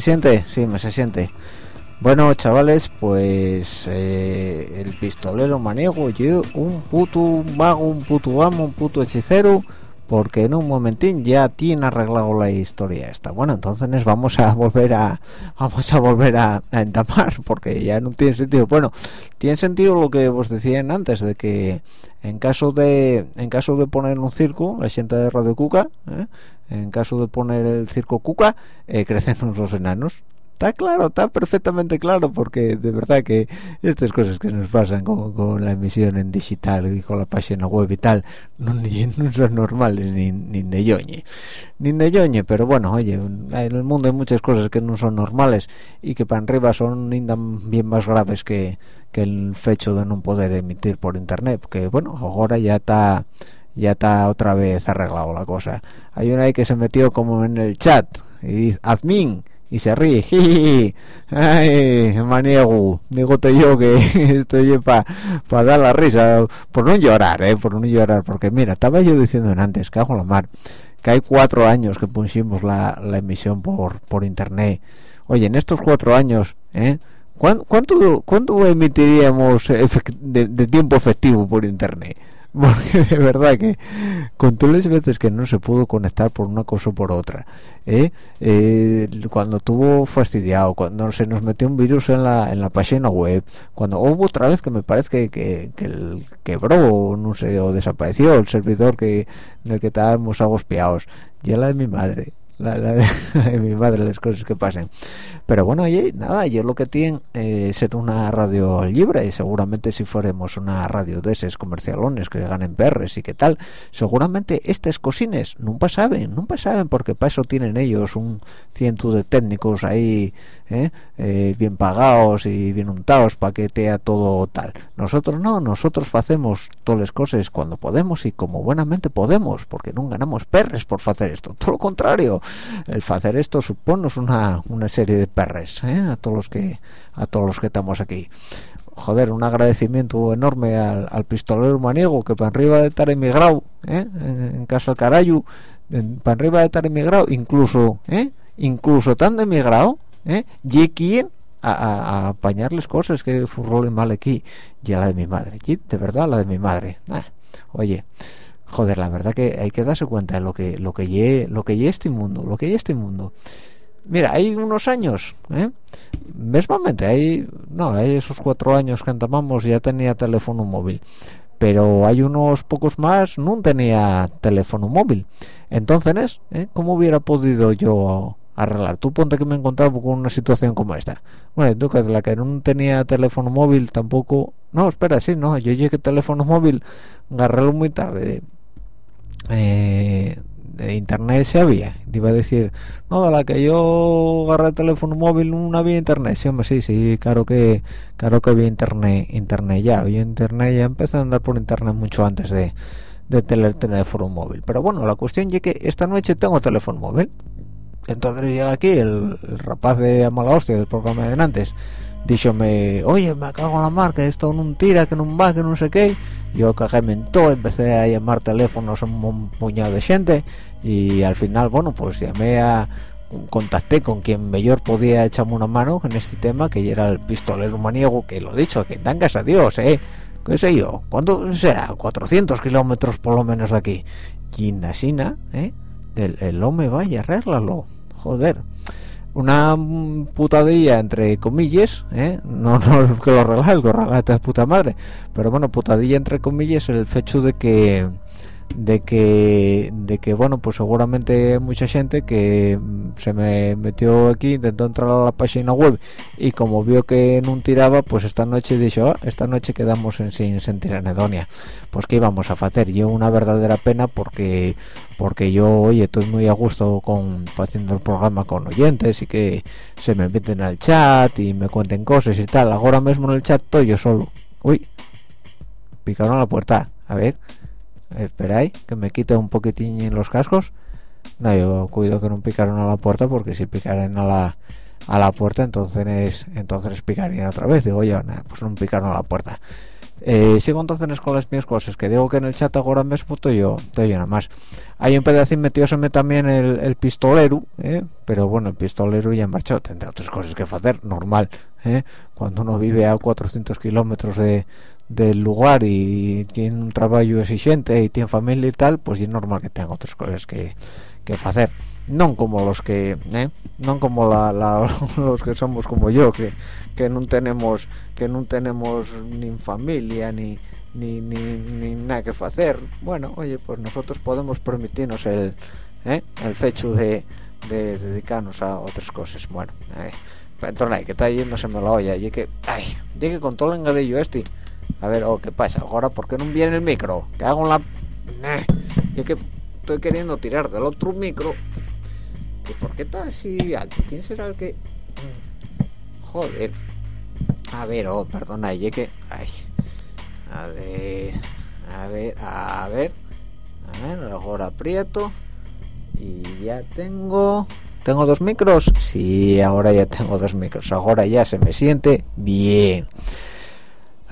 siente? Sí, me se siente. Bueno, chavales, pues eh, el pistolero maniego, yo un puto mago, un puto amo, un puto hechicero, porque en un momentín ya tiene arreglado la historia esta. Bueno, entonces vamos a volver a vamos a volver a, entamar, porque ya no tiene sentido. Bueno, tiene sentido lo que os decían antes de que en caso de en caso de poner un circo, la gente de Radio Cuca, ¿eh? en caso de poner el circo Cuca, eh, crecen los enanos está claro, está perfectamente claro, porque de verdad que estas cosas que nos pasan con, la emisión en digital y con la página web y tal, no, son normales ni, ni de yoñe, ni de yoñe, pero bueno, oye, en el mundo hay muchas cosas que no son normales y que para arriba son bien más graves que, que el hecho de no poder emitir por internet, que bueno, ahora ya está ya está otra vez arreglado la cosa. Hay una ahí que se metió como en el chat y dice, admin, y se ríe ay maniego dígote yo que estoy para pa dar la risa por no llorar eh por no llorar porque mira estaba yo diciendo antes cago la mar que hay cuatro años que pusimos la, la emisión por por internet oye en estos cuatro años eh ¿Cuánto, cuánto emitiríamos de, de tiempo efectivo por internet? porque de verdad que con todas las veces que no se pudo conectar por una cosa o por otra ¿eh? Eh, cuando tuvo fastidiado cuando se nos metió un virus en la, en la página web cuando hubo otra vez que me parece que, que, quebró no sé o desapareció el servidor que en el que estábamos agospiados ya la de mi madre la, de mi madre las cosas que pasen. Pero bueno oye nada yo lo que tiene eh, ser una radio libre y seguramente si fuéramos una radio de esos comercialones que ganen perres y qué tal seguramente estas cosines nunca saben nunca saben porque para eso tienen ellos un ciento de técnicos ahí ¿eh? Eh, bien pagados y bien untados para que te todo tal nosotros no nosotros hacemos todas las cosas cuando podemos y como buenamente podemos porque no ganamos perres por hacer esto todo lo contrario el hacer esto supone una, una serie de perres ¿eh? a todos los que a todos los que estamos aquí joder, un agradecimiento enorme al, pistolero maniego que para arriba de estar emigrado ¿eh? en, casa del carayu para arriba de estar emigrado incluso ¿eh? incluso tan emigrado ¿eh? y quien a, apañarles cosas que furrolen mal aquí y a la de mi madre de verdad la de mi madre ah, oye joder la verdad que hay que darse cuenta de lo que lo que lle, lo que este mundo lo que lle este mundo mira hay unos años ¿eh? mesmamente hay no hay esos cuatro años que entamamos ya tenía teléfono móvil pero hay unos pocos más no tenía teléfono móvil entonces ¿eh? cómo hubiera podido yo arreglar. Tú ponte que me encontraba con una situación como esta. Bueno tú que la que no tenía teléfono móvil tampoco no espera sí no. Yo llegué teléfono móvil agarré muy tarde. Eh, de internet se había. Iba a decir no de la que yo agarré el teléfono móvil no había internet sí sí sí claro que claro que había internet internet ya. Hoy internet ya empecé a andar por internet mucho antes de de tener teléfono móvil. Pero bueno la cuestión es que esta noche tengo teléfono móvil entonces llega aquí el, rapaz de mala hostia del programa de antes díxome, oye, me cago en la marca, esto no tira, que no va, que no sé qué. Yo caguéme en todo, empecé a llamar teléfonos a un puñado de gente y al final, bueno, pues llamé a contacté con quien mejor podía echarme una mano en este tema, que era el pistolero maniego, que lo dicho, que dangas a Dios, eh, qué sé yo, ¿cuánto será? 400 kilómetros por lo menos de aquí. Y en eh, el, el hombre vaya, arréglalo, joder una putadilla entre comillas ¿eh? no, no que lo relaje el relata es puta madre pero bueno putadilla entre comillas el hecho de que de que de que bueno pues seguramente mucha gente que se me metió aquí intentó entrar a la página web y como vio que no tiraba pues esta noche dijo ah, esta noche quedamos en sin sentir anedonia pues qué íbamos a hacer yo una verdadera pena porque porque yo oye estoy muy a gusto con haciendo el programa con oyentes y que se me meten al chat y me cuenten cosas y tal. Ahora mismo en el chat estoy yo solo. Uy picaron la puerta. A ver esperáis que me quite un poquitín los cascos no yo cuido que no picaron a la puerta porque si picaran a la a la puerta entonces entonces picarían otra vez digo yo pues no picaron a la puerta eh, sigo entonces con las mismas cosas que digo que en el chat ahora mismo estoy yo estoy yo nada más hay un pedacín metióseme también el, pistolero ¿eh? pero bueno el pistolero ya marchó tendrá otras cosas que hacer normal ¿eh? cuando uno vive a 400 kilómetros de, del lugar y tiene un trabajo exigente y tiene familia y tal pues es normal que tenga otras cosas que, que hacer. No como los que ¿eh? no como los que somos como yo que, que no tenemos que no tenemos ni familia ni ni, ni, nada que hacer. Bueno oye pues nosotros podemos permitirnos el ¿eh? el fecho de, dedicarnos a otras cosas. Bueno eh, entonces que está yéndose me la olla. Y que ay dije con todo el engadillo este a ver oh qué pasa ahora por qué no viene el micro que hago la eh, y que estoy queriendo tirar del otro micro ¿por qué está así alto? ¿Quién será el que...? Joder. A ver, oh, perdona, y que... A ver... A ver, a ver... A ver, ahora aprieto... Y ya tengo... ¿Tengo dos micros? Sí, ahora ya tengo dos micros. Ahora ya se me siente bien.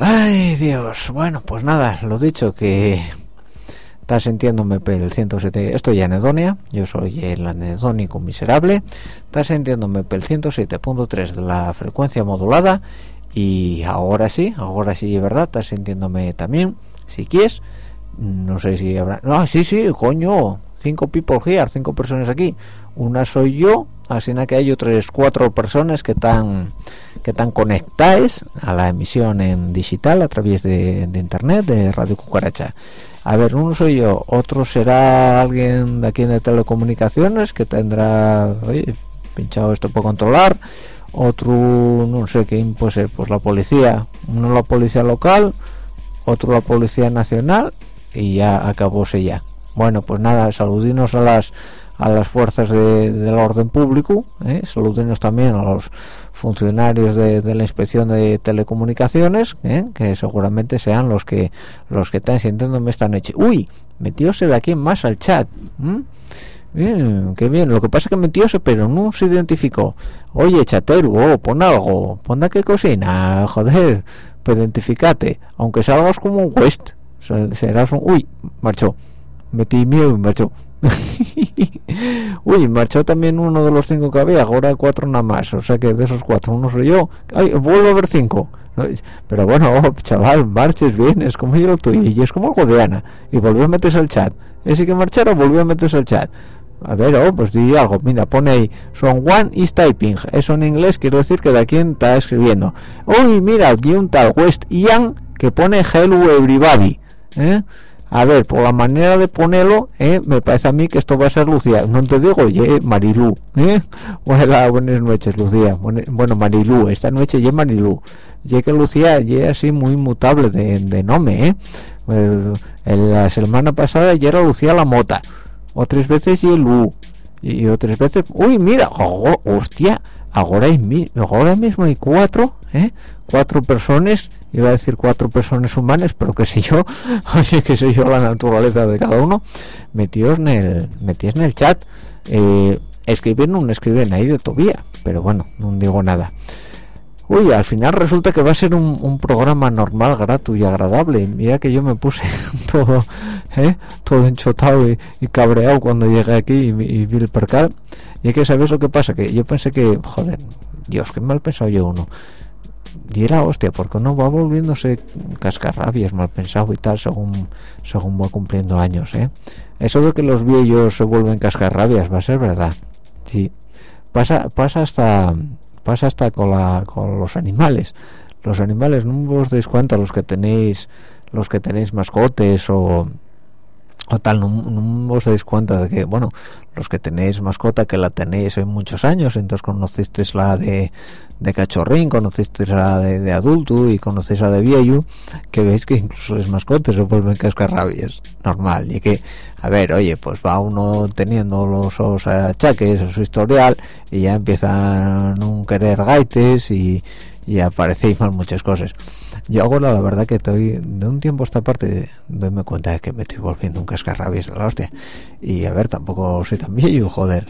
Ay, Dios. Bueno, pues nada, lo dicho que está sintiéndome el 107 estoy en anedonia yo soy el anedónico miserable está sintiéndome el 107.3 de la frecuencia modulada y ahora sí ahora sí verdad está sintiéndome también si quieres no sé si habrá no sí sí coño cinco people here cinco personas aquí una soy yo así que hay otras cuatro personas que están que están conectadas a la emisión en digital a través de, internet de Radio Cucaracha a ver, uno soy yo, otro será alguien de aquí de telecomunicaciones que tendrá, oye, pinchado esto por controlar, otro, no sé quién puede ser, pues la policía, uno la policía local, otro la policía nacional y ya acabóse ya. Bueno, pues nada, saludinos a las a las fuerzas del orden público, ¿eh? saludinos también a los funcionarios de, la inspección de telecomunicaciones ¿eh? que seguramente sean los que los que están sintiéndome esta noche uy metióse de aquí más al chat Bien, qué bien. Lo que pasa es que metióse, pero no se identificó. Oye, chatero, oh, pon algo. Pon qué cocina, joder. Pues identificate. Aunque salgas como un West. Serás un... Uy, marchó. Metí miedo y marchó. Uy, marchó también uno de los cinco que había, ahora cuatro nada más, o sea que de esos cuatro uno soy yo. Ay, vuelvo a ver cinco. Pero bueno, chaval, marches bien, es como yo lo tuyo, y es como algo de Ana. Y volvió a meterse al chat. Ese que marcharon volvió a meterse al chat. A ver, oh, pues di algo, mira, pone ahí, son one is typing, eso en inglés quiere decir que de quién está escribiendo. Uy, mira, vi un tal West Ian que pone hello everybody, ¿eh? A ver por la manera de ponerlo eh, me parece a mí que esto va a ser Lucía no te digo oye Marilú ¿eh? Hola, buenas noches Lucía bueno Marilú esta noche ya Marilú ya que Lucía ya así muy mutable de, de nombre ¿eh? eh en la semana pasada ya era Lucía la Mota otras veces y Lu y otras veces uy mira oh, hostia ahora, hay, ahora mismo hay cuatro ¿eh? cuatro personas iba a decir cuatro personas humanas pero que sé yo. Oye que sé yo la naturaleza de cada uno. Metidos en el metidos en el chat. Eh, escriben no escriben ahí de todavía pero bueno no digo nada. Uy al final resulta que va a ser un, programa normal grato y agradable. Mira que yo me puse todo ¿eh? todo enchotado y, cabreado cuando llegué aquí y, y vi el percal. Y es que sabes lo que pasa que yo pensé que joder Dios qué mal pensado yo uno y era hostia porque no va volviéndose cascarrabias mal pensado y tal según según va cumpliendo años ¿eh? eso de que los viejos se vuelven cascarrabias va a ser verdad sí pasa pasa hasta pasa hasta con la con los animales los animales no os dais cuenta los que tenéis los que tenéis mascotes o o tal, no, os dais cuenta de que, bueno, los que tenéis mascota, que la tenéis en muchos años, entonces conocisteis la de, de cachorrín, conocisteis la de, adulto y conocéis la de viejo, que veis que incluso las mascotas se vuelven cascarrabias, normal, y que, a ver, oye, pues va uno teniendo los, los achaques, su historial, y ya empiezan a no querer gaites y, y aparecéis mal muchas cosas yo ahora la verdad que estoy de un tiempo a esta parte doyme cuenta de que me estoy volviendo un cascarrabias de la hostia. Y a ver tampoco soy tan viejo joder.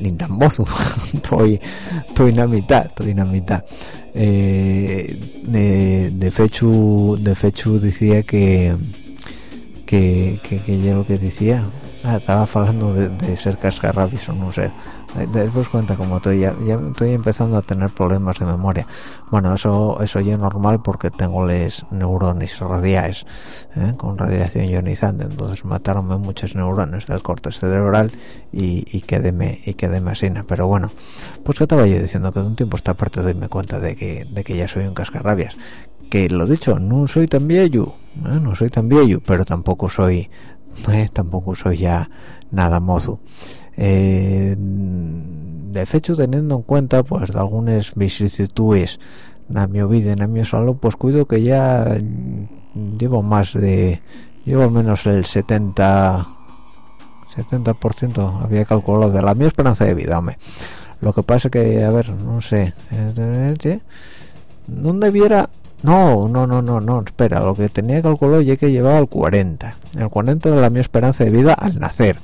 Ni tan mozo. Estoy estoy en la mitad estoy en la mitad. Eh, de, de fechu de fechu decía que que que, que yo lo que decía ah, estaba hablando de, ser cascarrabias o no sé después cuenta como estoy ya, ya estoy empezando a tener problemas de memoria. Bueno eso eso ya normal porque tengo les neurones radiales ¿eh? con radiación ionizante. Entonces mataronme muchos neurones del corte cerebral y, y quedéme y quedéme así pero bueno pues que estaba yo diciendo que de un tiempo esta parte doyme cuenta de que de que ya soy un cascarrabias. Que lo dicho no soy tan viejo ¿eh? no soy tan viejo pero tampoco soy tampoco soy ya nada mozo eh, de hecho teniendo en cuenta pues de algunas vicisitudes en mi vida en mi salud pues cuido que ya llevo más de llevo al menos el 70 70% había calculado de la mi esperanza de vida hombre. lo que pasa que a ver no sé no debiera no, no, no, no, no, espera, lo que tenía calculado ya que llevaba el 40, el 40 de la mi esperanza de vida al nacer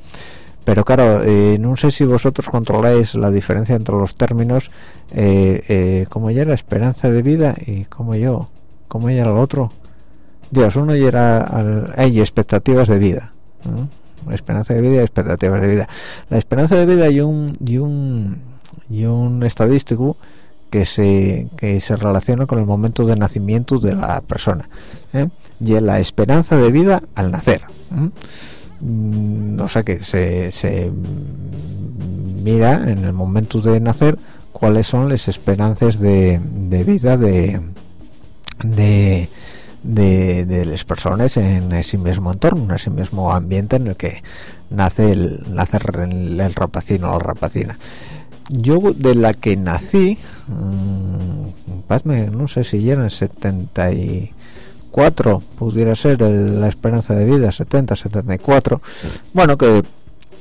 pero claro eh, no sé si vosotros controláis la diferencia entre los términos eh, eh, como ya era esperanza de vida y como yo como ya era el otro. Dios uno ya era hay expectativas de vida esperanza de vida y expectativas de vida. La esperanza de vida y un y un y un estadístico que se relaciona con el momento de nacimiento de la persona y la esperanza de vida al nacer Mm, o sea que se, mira en el momento de nacer cuáles son las esperanzas de, vida de, de, las personas en ese mismo entorno, en ese mismo ambiente en el que nace el, nace el, rapacino o la rapacina. Yo de la que nací, mmm, no sé si ya en el 70 y 4 pudiera ser la esperanza de vida 70 74 bueno que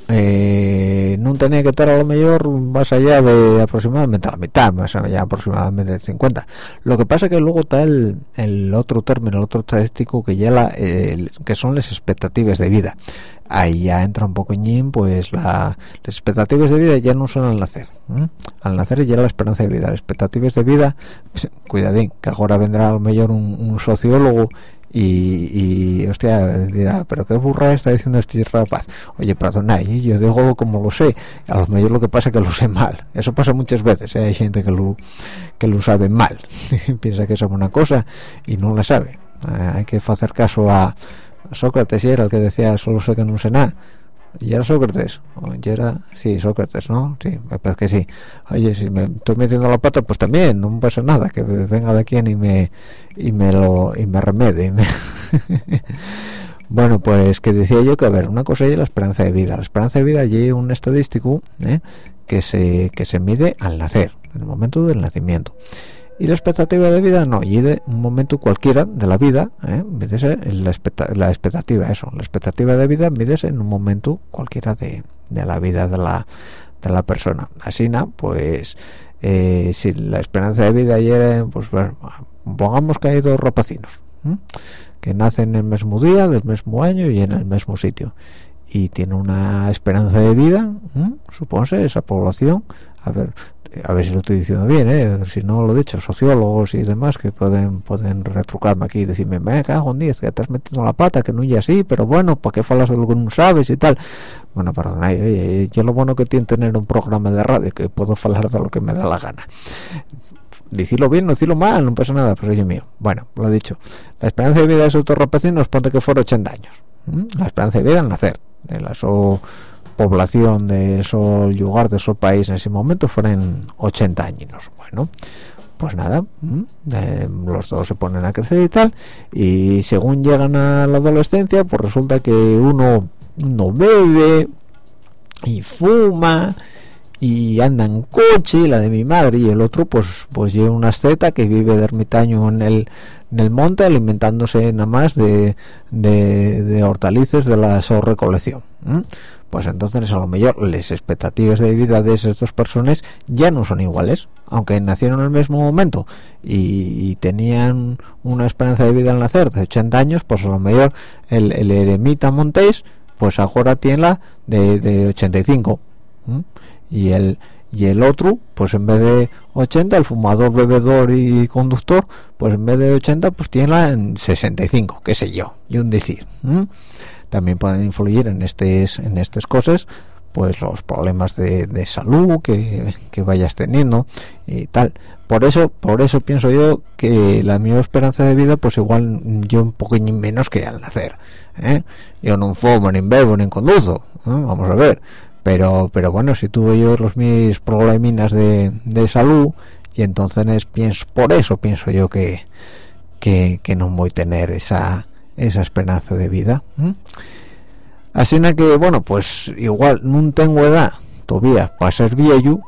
eh, no tenía que estar a lo mejor más allá de aproximadamente la mitad más allá aproximadamente de 50 lo que pasa que luego está el, el otro término el otro estadístico que ya la, que son las expectativas de vida ahí ya entra un poco poquillín pues la, las expectativas de vida ya no son al nacer al nacer ya la esperanza de vida. Las expectativas de vida pues, cuidadín que ahora vendrá a lo mejor un, sociólogo y, y, hostia dirá pero qué burra está diciendo este rapaz oye perdona yo digo como lo sé. A lo mejor lo que pasa es que lo sé mal. Eso pasa muchas veces ¿eh? hay gente que lo que lo sabe mal. Piensa que es una cosa y no la sabe. Eh, hay que hacer caso a Sócrates era el que decía solo sé que no sé nada y era Sócrates. O era sí Sócrates no sí me parece que sí. Oye si me estoy metiendo la pata pues también no pasa nada que venga de aquí y me y me lo y me remedie bueno pues que decía yo que a ver una cosa es la esperanza de vida. La esperanza de vida allí un estadístico ¿eh? que se que se mide al nacer en el momento del nacimiento y la expectativa de vida no y de un momento cualquiera de la vida ¿eh? la, la, expectativa eso la expectativa de vida mídese en un momento cualquiera de, de la vida de la, de la persona. Así no pues eh, si la esperanza de vida ayer pues bueno, pongamos que hay dos rapacinos que nacen en el mismo día del mismo año y en el mismo sitio y tiene una esperanza de vida supónse esa población a ver a ver si lo estoy diciendo bien, ¿eh? si no lo he dicho, sociólogos y demás que pueden pueden retrucarme aquí y decirme, me cago en 10, que estás metiendo la pata, que no es así, pero bueno, ¿para qué falas de lo que no sabes y tal? Bueno, perdona, yo lo bueno que tiene tener un programa de radio, que puedo hablar de lo que me da la gana. Decirlo bien, no decirlo mal, no pasa nada, pero yo mío. Bueno, lo he dicho. La esperanza de vida de esos nos ponte que fuera 80 años. La esperanza de vida al nacer. El eso población de ese lugar, de ese país en ese momento fueron 80 años. Bueno, pues nada, eh, los dos se ponen a crecer y tal, y según llegan a la adolescencia, pues resulta que uno no bebe y fuma y anda en coche, la de mi madre, y el otro pues pues lleva una asceta que vive de ermitaño en el, en el monte alimentándose nada más de, de, de hortalizas de la recolección pues entonces a lo mejor las expectativas de vida de esas dos personas ya no son iguales aunque nacieron en el mismo momento y, tenían una esperanza de vida al nacer de 80 años pues a lo mejor el, eremita Montés pues ahora tiene la de, de 85 y el y el otro pues en vez de 80 el fumador bebedor y conductor pues en vez de 80 pues tiene en 65 qué sé yo y un decir también pueden influir en estas en estas cosas pues los problemas de, salud que, que, vayas teniendo y tal. Por eso por eso pienso yo que la mi esperanza de vida pues igual yo un poco menos que al nacer ¿eh? yo no fumo ni bebo ni conduzo vamos a ver. Pero pero bueno si tuve yo los mis probleminas de, de salud y entonces pienso por eso pienso yo que que, no voy a tener esa esa esperanza de vida así que bueno pues igual no tengo edad todavía para ser viejo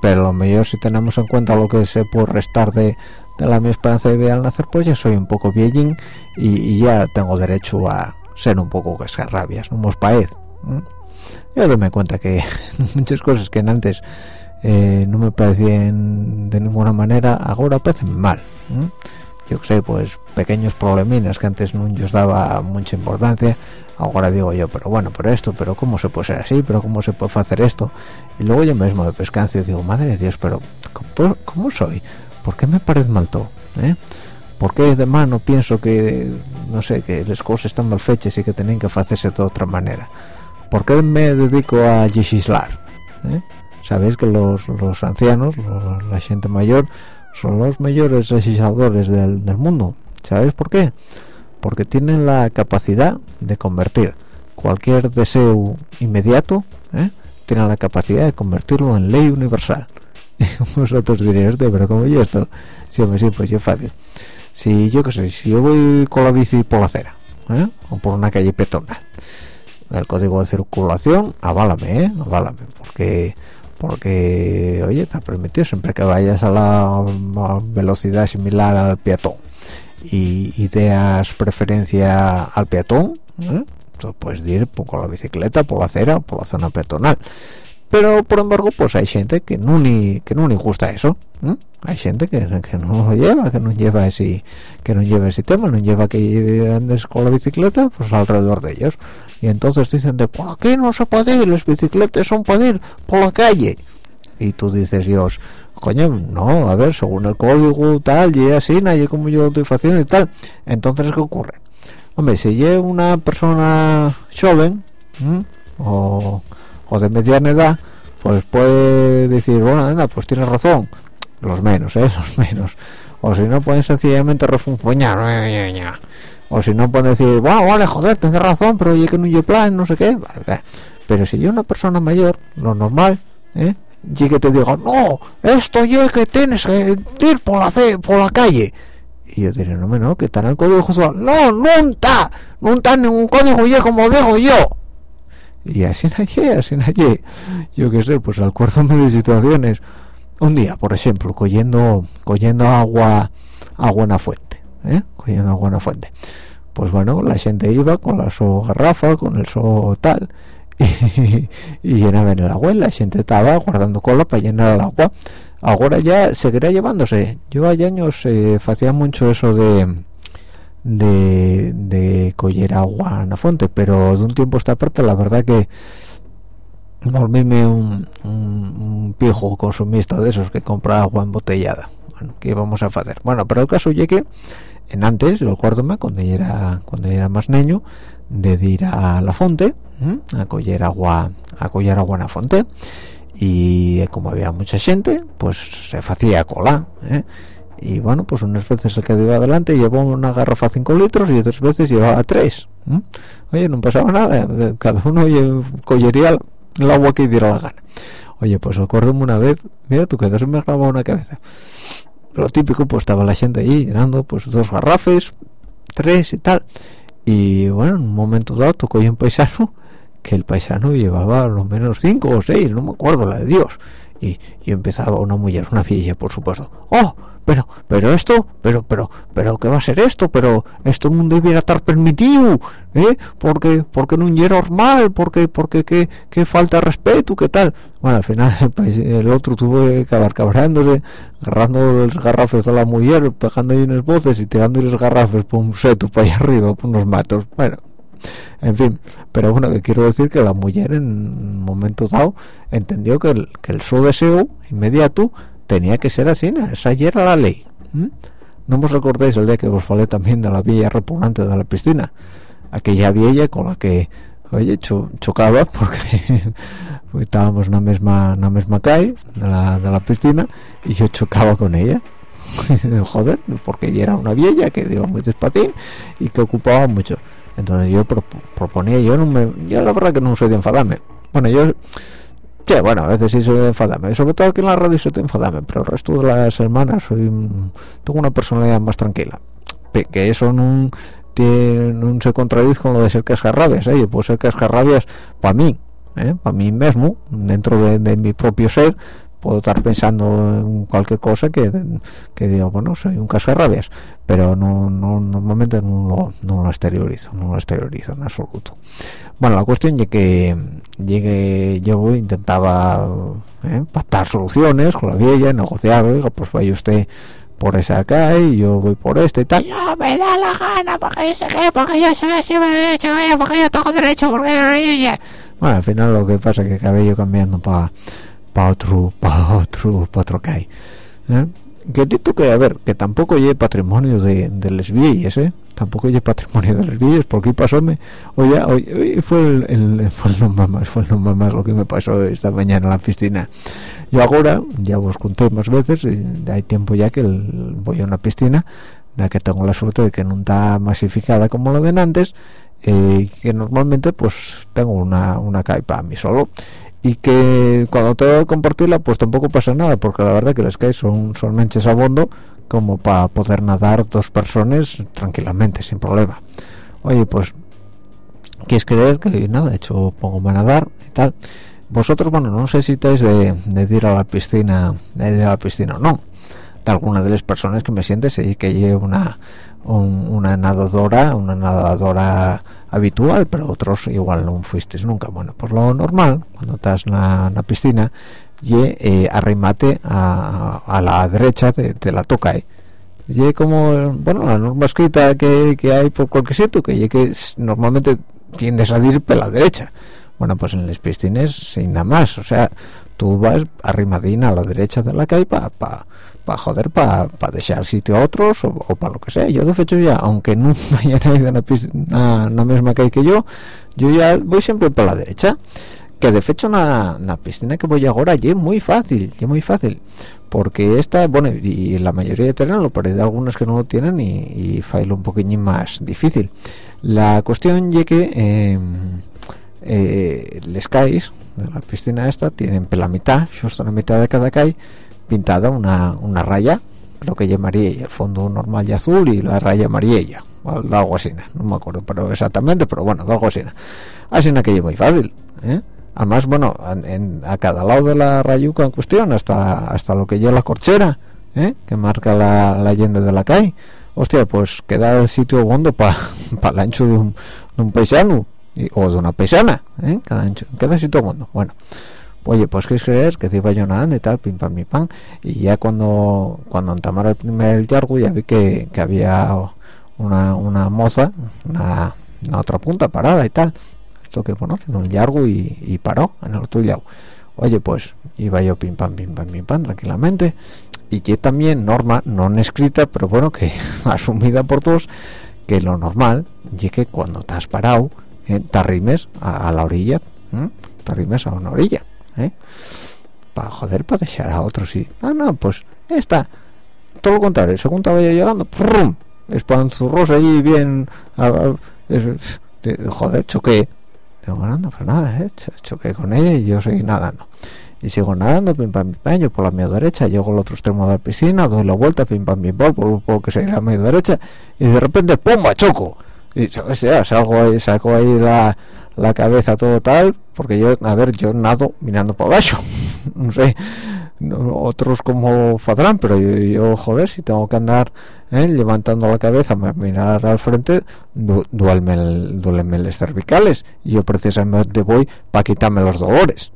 pero lo mejor si tenemos en cuenta lo que se puede restar de, de la mi esperanza de vida al nacer pues ya soy un poco viejín y, ya tengo derecho a ser un poco cascarrabias no mos paez yo me cuenta que muchas cosas que antes eh, no me parecían de ninguna manera ahora parecen mal yo que sé pues pequeños problemines que antes no os daba mucha importancia ahora digo yo pero bueno pero esto pero cómo se puede ser así pero cómo se puede hacer esto y luego yo mismo de pescancio digo madre de dios pero ¿cómo, soy? ¿por qué me parece mal todo? ¿eh? ¿por qué de mano pienso que no sé que las cosas están mal fechas y que tienen que hacerse de otra manera? ¿por qué me dedico a legislar? ¿Eh? sabéis que los, los ancianos la gente mayor son los mayores legisladores del, del mundo ¿sabéis por qué? porque tienen la capacidad de convertir cualquier deseo inmediato ¿eh? tienen la capacidad de convertirlo en ley universal vosotros diréis pero como yo esto sí, sí pues yo fácil si yo qué sé si yo voy con la bici por la acera ¿eh? o por una calle peatonal el código de circulación aválame ¿eh? aválame porque porque oye está permitido siempre que vayas a la velocidad similar al peatón y, ideas preferencia al peatón ¿eh? puedes ir con la bicicleta por la acera por la zona peatonal pero por embargo pues hay gente que no ni que no ni gusta eso ¿eh? Hay gente que, que, no lo lleva que no lleva ese que no lleva ese tema no lleva que andes con la bicicleta pues alrededor de ellos y entonces dicen de por aquí no se puede ir las bicicletas son para ir por la calle y tú dices Dios coño, no, a ver, según el código tal, y así, nadie como yo estoy haciendo y tal. Entonces, ¿qué ocurre? Hombre, si llega una persona joven o, de mediana edad, pues puede decir, bueno, anda, pues tiene razón. Los menos, ¿eh? Los menos. O si no, pueden sencillamente refunfuñar. O si no, pueden decir, bueno, vale, joder, tienes razón, pero oye que no hay plan, no sé qué. Pero si yo una persona mayor, lo normal, ¿eh? y que te diga no esto ya que tienes que ir por la por la calle y yo diré no no que está en el código no no está en ningún código ya como digo yo y así nadie así nadie yo qué sé pues al cuarto de situaciones un día por ejemplo cogiendo cogiendo agua en la fuente ¿eh? cogiendo agua en la fuente. Pues bueno la gente iba con la so garrafa con el so tal y, llenaban el agua la gente estaba guardando cola para llenar el agua. Ahora ya seguirá llevándose. Yo hay años eh, hacía mucho eso de de, de coger agua en la fuente pero de un tiempo esta parte la verdad que volvíme un, un, un consumista de esos que compra agua embotellada. Bueno qué vamos a hacer bueno pero el caso llegue en antes el cuarto cuando era cuando era más niño de ir a la fuente a coger agua a coger agua en la fuente y como había mucha gente pues se hacía cola ¿eh? y bueno pues unas veces el que iba adelante llevó una garrafa 5 litros y otras veces llevaba 3 oye no pasaba nada cada uno cogería el agua que diera la gana oye pues acuérdame una vez mira tú que se me grabado una cabeza lo típico pues estaba la gente allí llenando pues dos garrafes tres y tal y bueno en un momento dado tocó un paisano que el paisano llevaba a lo menos cinco o seis, no me acuerdo la de Dios. Y, y empezaba una mujer, una vieja, por supuesto. ¡Oh! Pero, pero esto, pero, pero, pero, ¿qué va a ser esto? Pero esto no debiera estar permitido, ¿eh? Porque, porque no es normal, porque, porque, qué, qué falta de respeto, qué tal. Bueno, al final el, otro tuvo que acabar cabrándose, agarrando los garrafes de la mujer, pegando ahí unas voces y tirando los garrafes por un seto para allá arriba, por unos matos. Bueno, en fin pero bueno que quiero decir que la mujer en un momento dado entendió que el su deseo inmediato tenía que ser así esa ya era la ley no os recordáis el día que os falé también de la vieja repugnante de la piscina. Aquella vieja con la que oye chocaba porque estábamos en la misma en la misma calle de la, de la piscina y yo chocaba con ella. Joder porque ella era una vieja que iba muy despatín y que ocupaba mucho. Entonces yo proponía yo no me yo la verdad que no soy de enfadarme. Bueno yo que bueno a veces sí soy de enfadarme sobre todo aquí en la radio soy de enfadarme pero el resto de las semanas soy tengo una personalidad más tranquila que eso no no se contradice con lo de ser cascarrabias ¿eh? yo puedo ser cascarrabias para mí ¿eh? para mí mismo dentro de, mi propio ser puedo estar pensando en cualquier cosa que, que digo bueno soy un cascarrabias pero no, no normalmente no lo, no lo exteriorizo no lo exteriorizo en absoluto bueno la cuestión es que llegué yo intentaba ¿eh? pactar soluciones con la vieja negociar oiga pues vaya usted por esa calle yo voy por este y tal no me da la gana porque yo sé que porque yo sé si me derecho porque yo tengo derecho porque bueno al final lo que pasa es que acabé yo cambiando para pa otro para otro para otro calle ¿eh? Que dito que a ver que tampoco hay patrimonio de, de les ¿eh? tampoco hay patrimonio de les villas porque pasóme oye, oye fue el, fue el no más fue el más lo que me pasó esta mañana en la piscina yo ahora ya os conté más veces hay tiempo ya que voy a una piscina la que tengo la suerte de que no está masificada como la de antes eh, que normalmente pues tengo una, una caipa a mí solo y que cuando tengo que compartirla pues tampoco pasa nada porque la verdad que las que son son manches a bondo como para poder nadar dos personas tranquilamente sin problema. Oye pues quieres creer que nada de hecho pongo a nadar y tal. Vosotros bueno no sé si estáis de, de, ir a la piscina de ir a la piscina o no. De alguna de las personas que me sientes y que lleve una una nadadora una nadadora habitual pero otros igual no fuisteis nunca bueno por lo normal cuando estás en la, piscina y eh, arrimate a, la derecha de, la toca ¿eh? y como bueno la norma escrita que, que hay por cualquier sitio que que normalmente tiendes a ir por la derecha bueno pues en las piscinas sin nada más o sea tú vas arrimadina a la derecha de la calle para para joder, para dejar sitio a otros o, para lo que sea. Yo de hecho ya, aunque no haya nadie en la, misma calle que yo, yo ya voy siempre por la derecha. Que de hecho la, piscina que voy ahora ya es muy fácil, ya muy fácil. Porque esta, bueno, y la mayoría de terreno lo parece algunos que no lo tienen y, y un poquillo más difícil. La cuestión es que em, eh, les caes de la piscina esta tienen la mitad, justo la mitad de cada calle, pintada una, una raya lo que llamaría el fondo normal y azul y la raya amarilla o algo así no me acuerdo pero exactamente pero bueno algo así así que es muy fácil ¿eh? además bueno a cada lado de la rayuca en cuestión hasta hasta lo que lleva la corchera ¿eh? que marca la, la leyenda de la calle hostia pues queda el sitio bondo para pa el ancho de un, de un paisano o de una paisana ¿eh? cada ancho queda sitio bondo bueno oye pues qué crees que iba yo nadando y tal pim pam pim pam y ya cuando cuando entamara el primer yargo ya vi que, que había una, una moza una, otra punta parada y tal. Esto que bueno hizo un yargo y, paró en el otro lado. Oye pues iba yo pim pam pim pam pim pam tranquilamente. Y que también norma no escrita pero bueno que asumida por todos que lo normal y que cuando te has parado eh, te arrimes a, la orilla te arrimes a una orilla ¿eh? para joder para dejar a otros sí ah no pues esta todo lo contrario según estaba yo llegando ¡prum! espanzurrosa allí bien joder choqué tengo ganando pues nada ¿eh? choqué con ella y yo seguí nadando y sigo nadando pim pam pim pam yo por la media derecha llego al otro extremo de la piscina doy la vuelta pim pam pim pam por, por que seguir la media derecha y de repente ¡pumba! choco y o sea salgo ahí saco ahí la la cabeza todo tal porque yo a ver yo nado mirando para abajo no sé otros como fadrán pero yo, joder si tengo que andar ¿eh? levantando la cabeza mirar al frente duelme las cervicales y yo precisamente voy para quitarme los dolores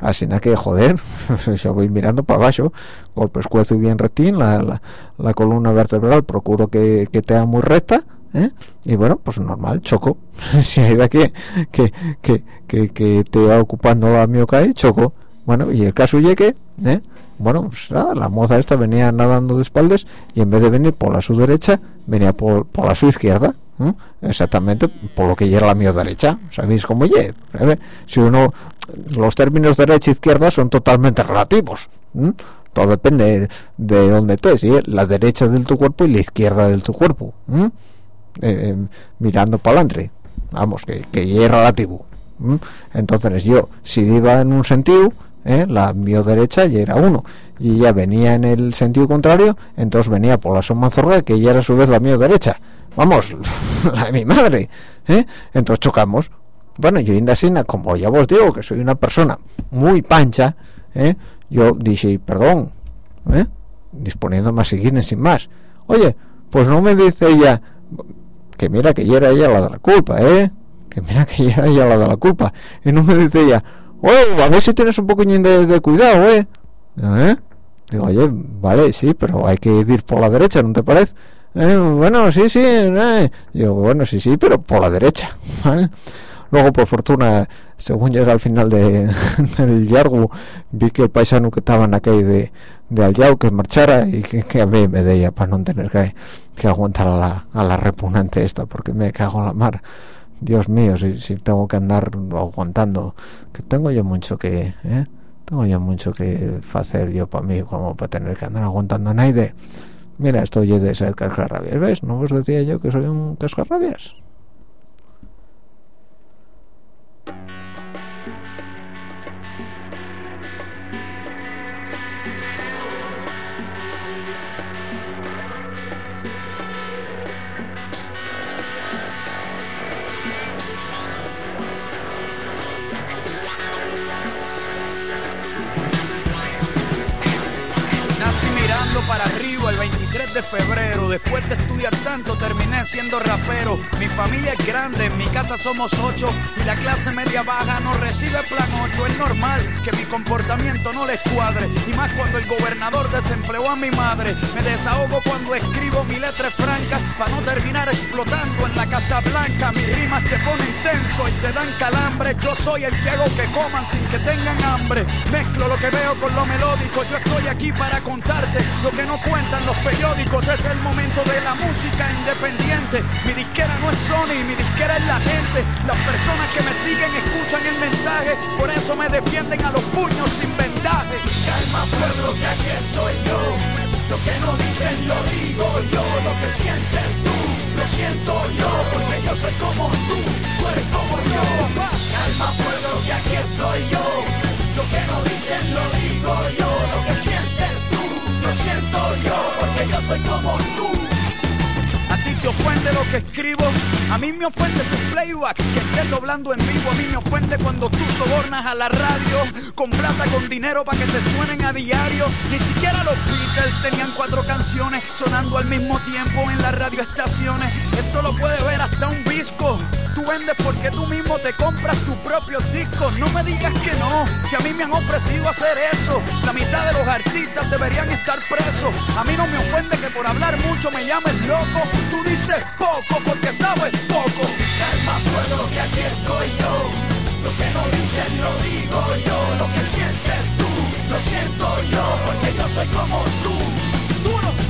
así nada que joder yo voy mirando para abajo con el pescuezo bien rectín la, la, columna vertebral procuro que, que muy recta ¿eh? y bueno pues normal choco si hay de que que, que, que, que te va ocupando la mioca choco bueno y el caso llegue ¿eh? bueno pues nada, la moza esta venía nadando de espaldas y en vez de venir por la su derecha venía por, por la su izquierda ¿eh? exactamente por lo que llega la mía derecha sabéis cómo llega si uno los términos derecha e izquierda son totalmente relativos ¿eh? todo depende de dónde estés ¿sí? la derecha de tu cuerpo y la izquierda de tu cuerpo ¿eh? Eh, mirando para adelante vamos que, que es relativo entonces yo si iba en un sentido ¿eh? la mío derecha ya era uno y ella venía en el sentido contrario entonces venía por la suma zorga que ya era a su vez la mío derecha vamos la de mi madre ¿eh? entonces chocamos bueno yo indasina como ya vos digo que soy una persona muy pancha ¿eh? yo dije perdón disponiéndome a seguir sin más oye pues no me dice ella que mira que ya era ella la de la culpa eh que mira que ya era ella la de la culpa y no me dice ella oye a ver si tienes un poquillo de, cuidado eh ¿Eh? digo oye vale sí pero hay que ir por la derecha ¿no te parece? Eh, bueno sí sí eh. digo bueno sí sí pero por la derecha luego por fortuna según llega al final de, del yargu vi que el paisano que estaba en aquel de, de Alyao que marchara y que, que a mí me deía para no tener que, aguantar a la, a la repugnante esta porque me cago en la mar Dios mío, si, tengo que andar aguantando, que tengo yo mucho que, ¿eh? tengo yo mucho que hacer yo para mí, como para tener que andar aguantando a nadie. Mira, estoy de ser cascarrabias, ¿ves? ¿No os decía yo que soy un cascarrabias? Febrero. Después de estudiar tanto, terminé siendo rapero. Mi familia es grande, en mi casa somos ocho. Y la clase media baja no recibe plan 8. Es normal que mi comportamiento no les cuadre. Y más cuando el gobernador desempleó a mi madre. Me desahogo cuando escribo mi letra franca. Para no terminar explotando en la Casa Blanca. Mis rimas te ponen tenso y te dan calambre. Yo soy el que hago que coman sin que tengan hambre. Mezclo lo que veo con lo melódico. Yo estoy aquí para contarte lo que no cuentan los periódicos. Es el momento de la música independiente. Mi disquera no es Sony, mi disquera es la gente. Las personas que me siguen escuchan el mensaje. Por eso me defienden a los puños sin vendaje. Calma pueblo que aquí estoy yo. Lo que no dicen lo digo yo. Lo que sientes tú, lo siento yo. Porque yo soy como tú, tú eres como yo. Calma pueblo que aquí estoy yo. Lo que no dicen lo digo yo. Porque yo soy como ofende lo que escribo, a mí me ofende tu playback, que estés doblando en vivo, a mí me ofende cuando tú sobornas a la radio, con plata, con dinero para que te suenen a diario. Ni siquiera los Beatles tenían cuatro canciones sonando al mismo tiempo en las radioestaciones. Esto lo puede ver hasta un disco. Tú vendes porque tú mismo te compras tus propios discos. No me digas que no, si a mí me han ofrecido hacer eso. La mitad de los artistas deberían estar presos. A mí no me ofende que por hablar mucho me llames loco. Poco porque sabes poco. Calma, pueblo, que aquí estoy yo. Lo que no dicen lo digo yo. Lo que sientes tú, lo siento yo. Porque yo soy como tú. Duro.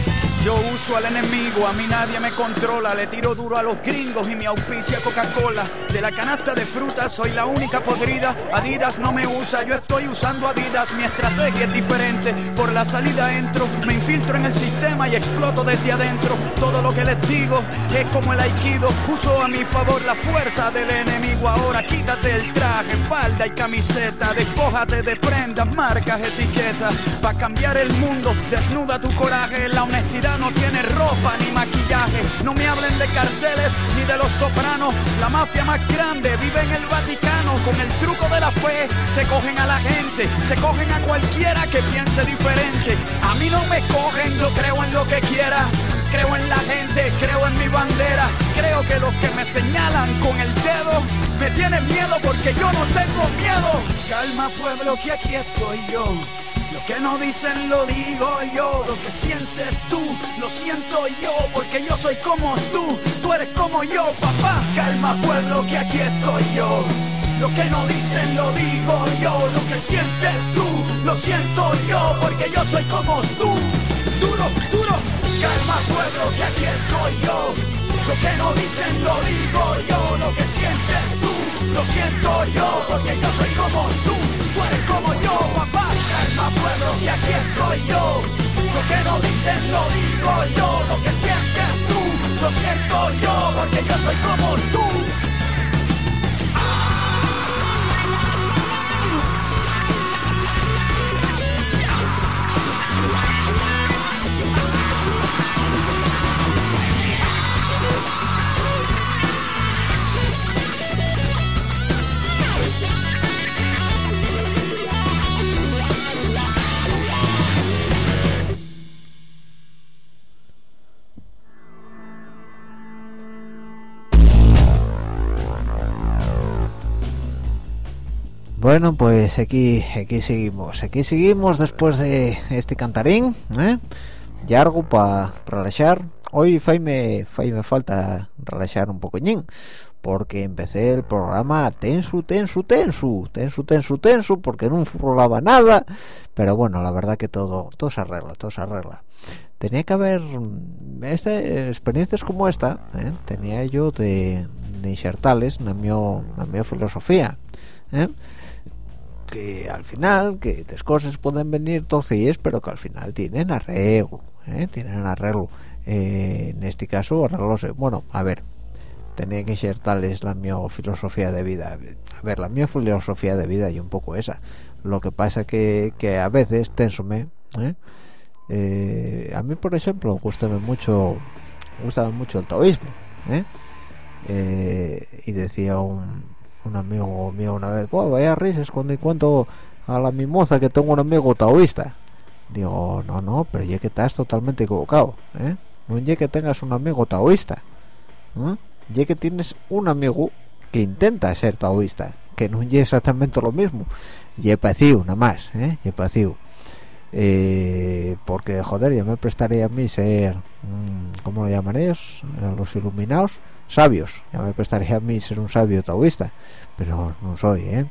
Yo uso al enemigo, a mí nadie me controla. Le tiro duro a los gringos y mi auspicia Coca-Cola. De la canasta de frutas soy la única podrida. Adidas no me usa, yo estoy usando Adidas. Mi estrategia es diferente. Por la salida entro, me infiltro en el sistema y exploto desde adentro. Todo lo que les digo es como el aikido. Uso a mi favor la fuerza del enemigo. Ahora quítate el traje, falda y camiseta. Despójate de prendas, marcas, etiquetas. Pa' cambiar el mundo, desnuda tu coraje. La honestidad no tiene ropa ni maquillaje. No me hablen de carteles ni de los sopranos. La mafia más grande vive en el Vaticano. Con el truco de la fe se cogen a la gente, se cogen a cualquiera que piense diferente. A mí no me cogen, yo creo en lo que quiera. Creo en la gente, creo en mi bandera. Creo que los que me señalan con el dedo me tienen miedo porque yo no tengo miedo. Calma pueblo que aquí estoy yo. Que no dicen lo digo yo, lo que sientes tú, lo siento yo, porque yo soy como tú, tú eres como yo, papá. Calma pueblo que aquí estoy yo. Lo que no dicen lo digo yo, lo que sientes tú, lo siento yo, porque yo soy como tú. Duro, duro, calma pueblo que aquí estoy yo. Lo que no dicen lo digo Bueno, pues aquí, aquí seguimos, aquí seguimos después de este cantarín, ¿eh? Largo para relajar. Hoy fai me, falta relajar un poquillín, porque empecé el programa tenso, tenso, tenso, tenso, tenso, tenso, porque no rolaba nada, pero bueno, la verdad que todo, todo se arregla, todo se arregla. Tenía que haber este, experiencias como esta, ¿eh? tenía yo de, de insertales en mi filosofía, ¿eh? Que al final que las cosas pueden venir torcidas pero que al final tienen arreglo ¿eh? tienen arreglo Eh, en este caso arreglos bueno a ver tenía que ser tal es la mi filosofía de vida a ver la mi filosofía de vida y un poco esa lo que pasa que, que a veces tensome ¿eh? Eh, a mí por ejemplo gustaba mucho gustaba mucho el taoísmo ¿eh? Eh, y decía un un amigo mío una vez, "Buah, vaya risas cuando cuento a la mimosa que tengo un amigo taoísta. Digo, no, no, pero ya que estás totalmente equivocado, ¿eh? No ya que tengas un amigo taoísta, ¿eh? Ya que tienes un amigo que intenta ser taoísta, que no es exactamente lo mismo. Y he parecido, nada más, ¿eh? Parecido. Eh, porque, joder, ya me prestaría a mí ser, mm, ¿cómo lo llamaréis? Los iluminados sabios. Ya me prestaría a mí ser un sabio taoísta pero no soy ¿eh?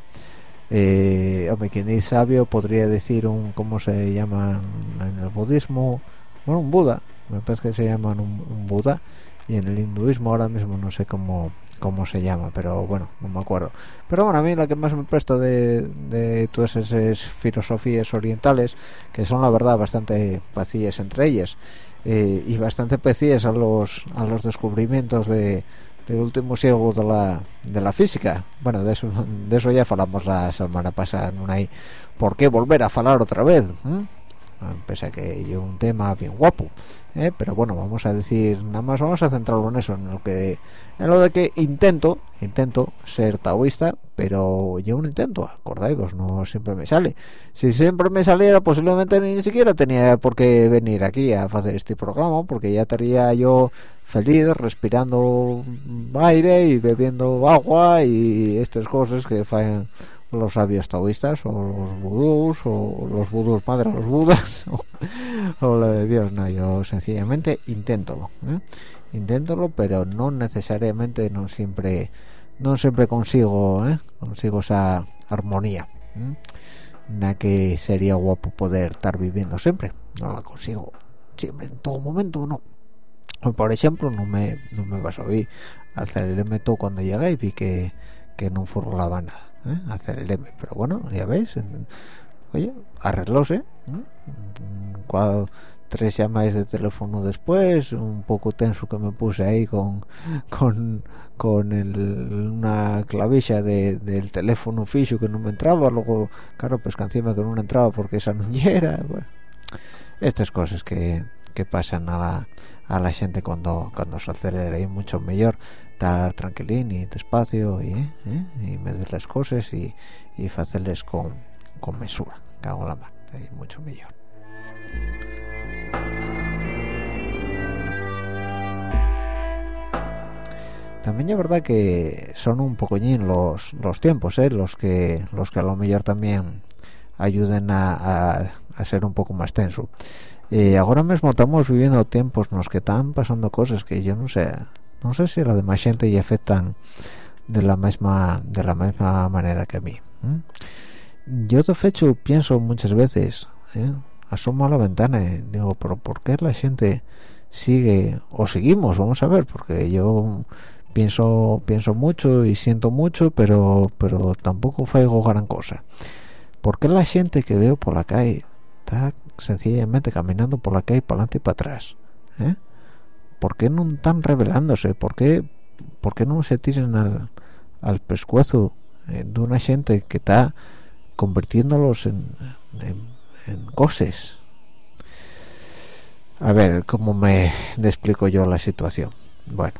eh hombre quien dice sabio podría decir un cómo se llaman en el budismo bueno un buda. Me parece que se llaman un, buda. Y en el hinduismo ahora mismo no sé cómo cómo se llama pero bueno no me acuerdo. Pero bueno a mí la que más me presto de, de todas esas filosofías orientales que son la verdad bastante vacías entre ellas eh, y bastante pecíes a los a los descubrimientos de del último siglo de la, de la física bueno de eso de eso ya hablamos la semana pasada no por qué volver a hablar otra vez ¿eh? Pese a que yo un tema bien guapo ¿eh? pero bueno vamos a decir nada más vamos a centrarlo en eso en lo que en lo de que intento intento ser taoísta pero yo un intento acordáis no siempre me sale si siempre me saliera posiblemente ni siquiera tenía por qué venir aquí a hacer este programa porque ya estaría yo feliz respirando aire y bebiendo agua y estas cosas que fallan los sabios taoístas o los vudús o los vudús madre los budas o, o lo de Dios no yo sencillamente inténtolo ¿eh? inténtolo pero no necesariamente no siempre no siempre consigo ¿eh? consigo esa armonía ¿eh? que sería guapo poder estar viviendo siempre no la consigo siempre en todo momento no por ejemplo no me no me vas a oír acelerarme todo cuando llegué y vi que que no formulaba nada ¿eh? acelerarme pero bueno ya veis oye arreglóse ¿eh? Cuando, tres llamadas de teléfono después un poco tenso que me puse ahí con con, con una clavija de, del teléfono fijo que no me entraba luego claro pues que encima que no me entraba porque esa no estas cosas que, que pasan a la, a la gente cuando cuando se acelera y mucho mejor estar tranquilín y despacio y, ¿eh? y medir las cosas y, y hacerles con, con mesura cago la mano mucho mejor también es verdad que son un pocoñín los, los tiempos ¿eh? los que los que a lo mejor también ayuden a, a, a ser un poco más tenso eh, ahora mismo estamos viviendo tiempos en los que están pasando cosas que yo no sé no sé si la demás gente y afectan de la misma de la misma manera que a mí yo de hecho pienso muchas veces ¿eh? asomo a la ventana y digo pero por qué la gente sigue o seguimos vamos a ver porque yo pienso pienso mucho y siento mucho pero pero tampoco faigo gran cosa ¿por qué la gente que veo por la calle está sencillamente caminando por la calle para adelante y para atrás ¿eh? ¿Por qué no están revelándose? ¿por qué, por qué no se tiran al, al pescuezo eh, de una gente que está convirtiéndolos en, en, cosas a ver cómo me explico yo la situación bueno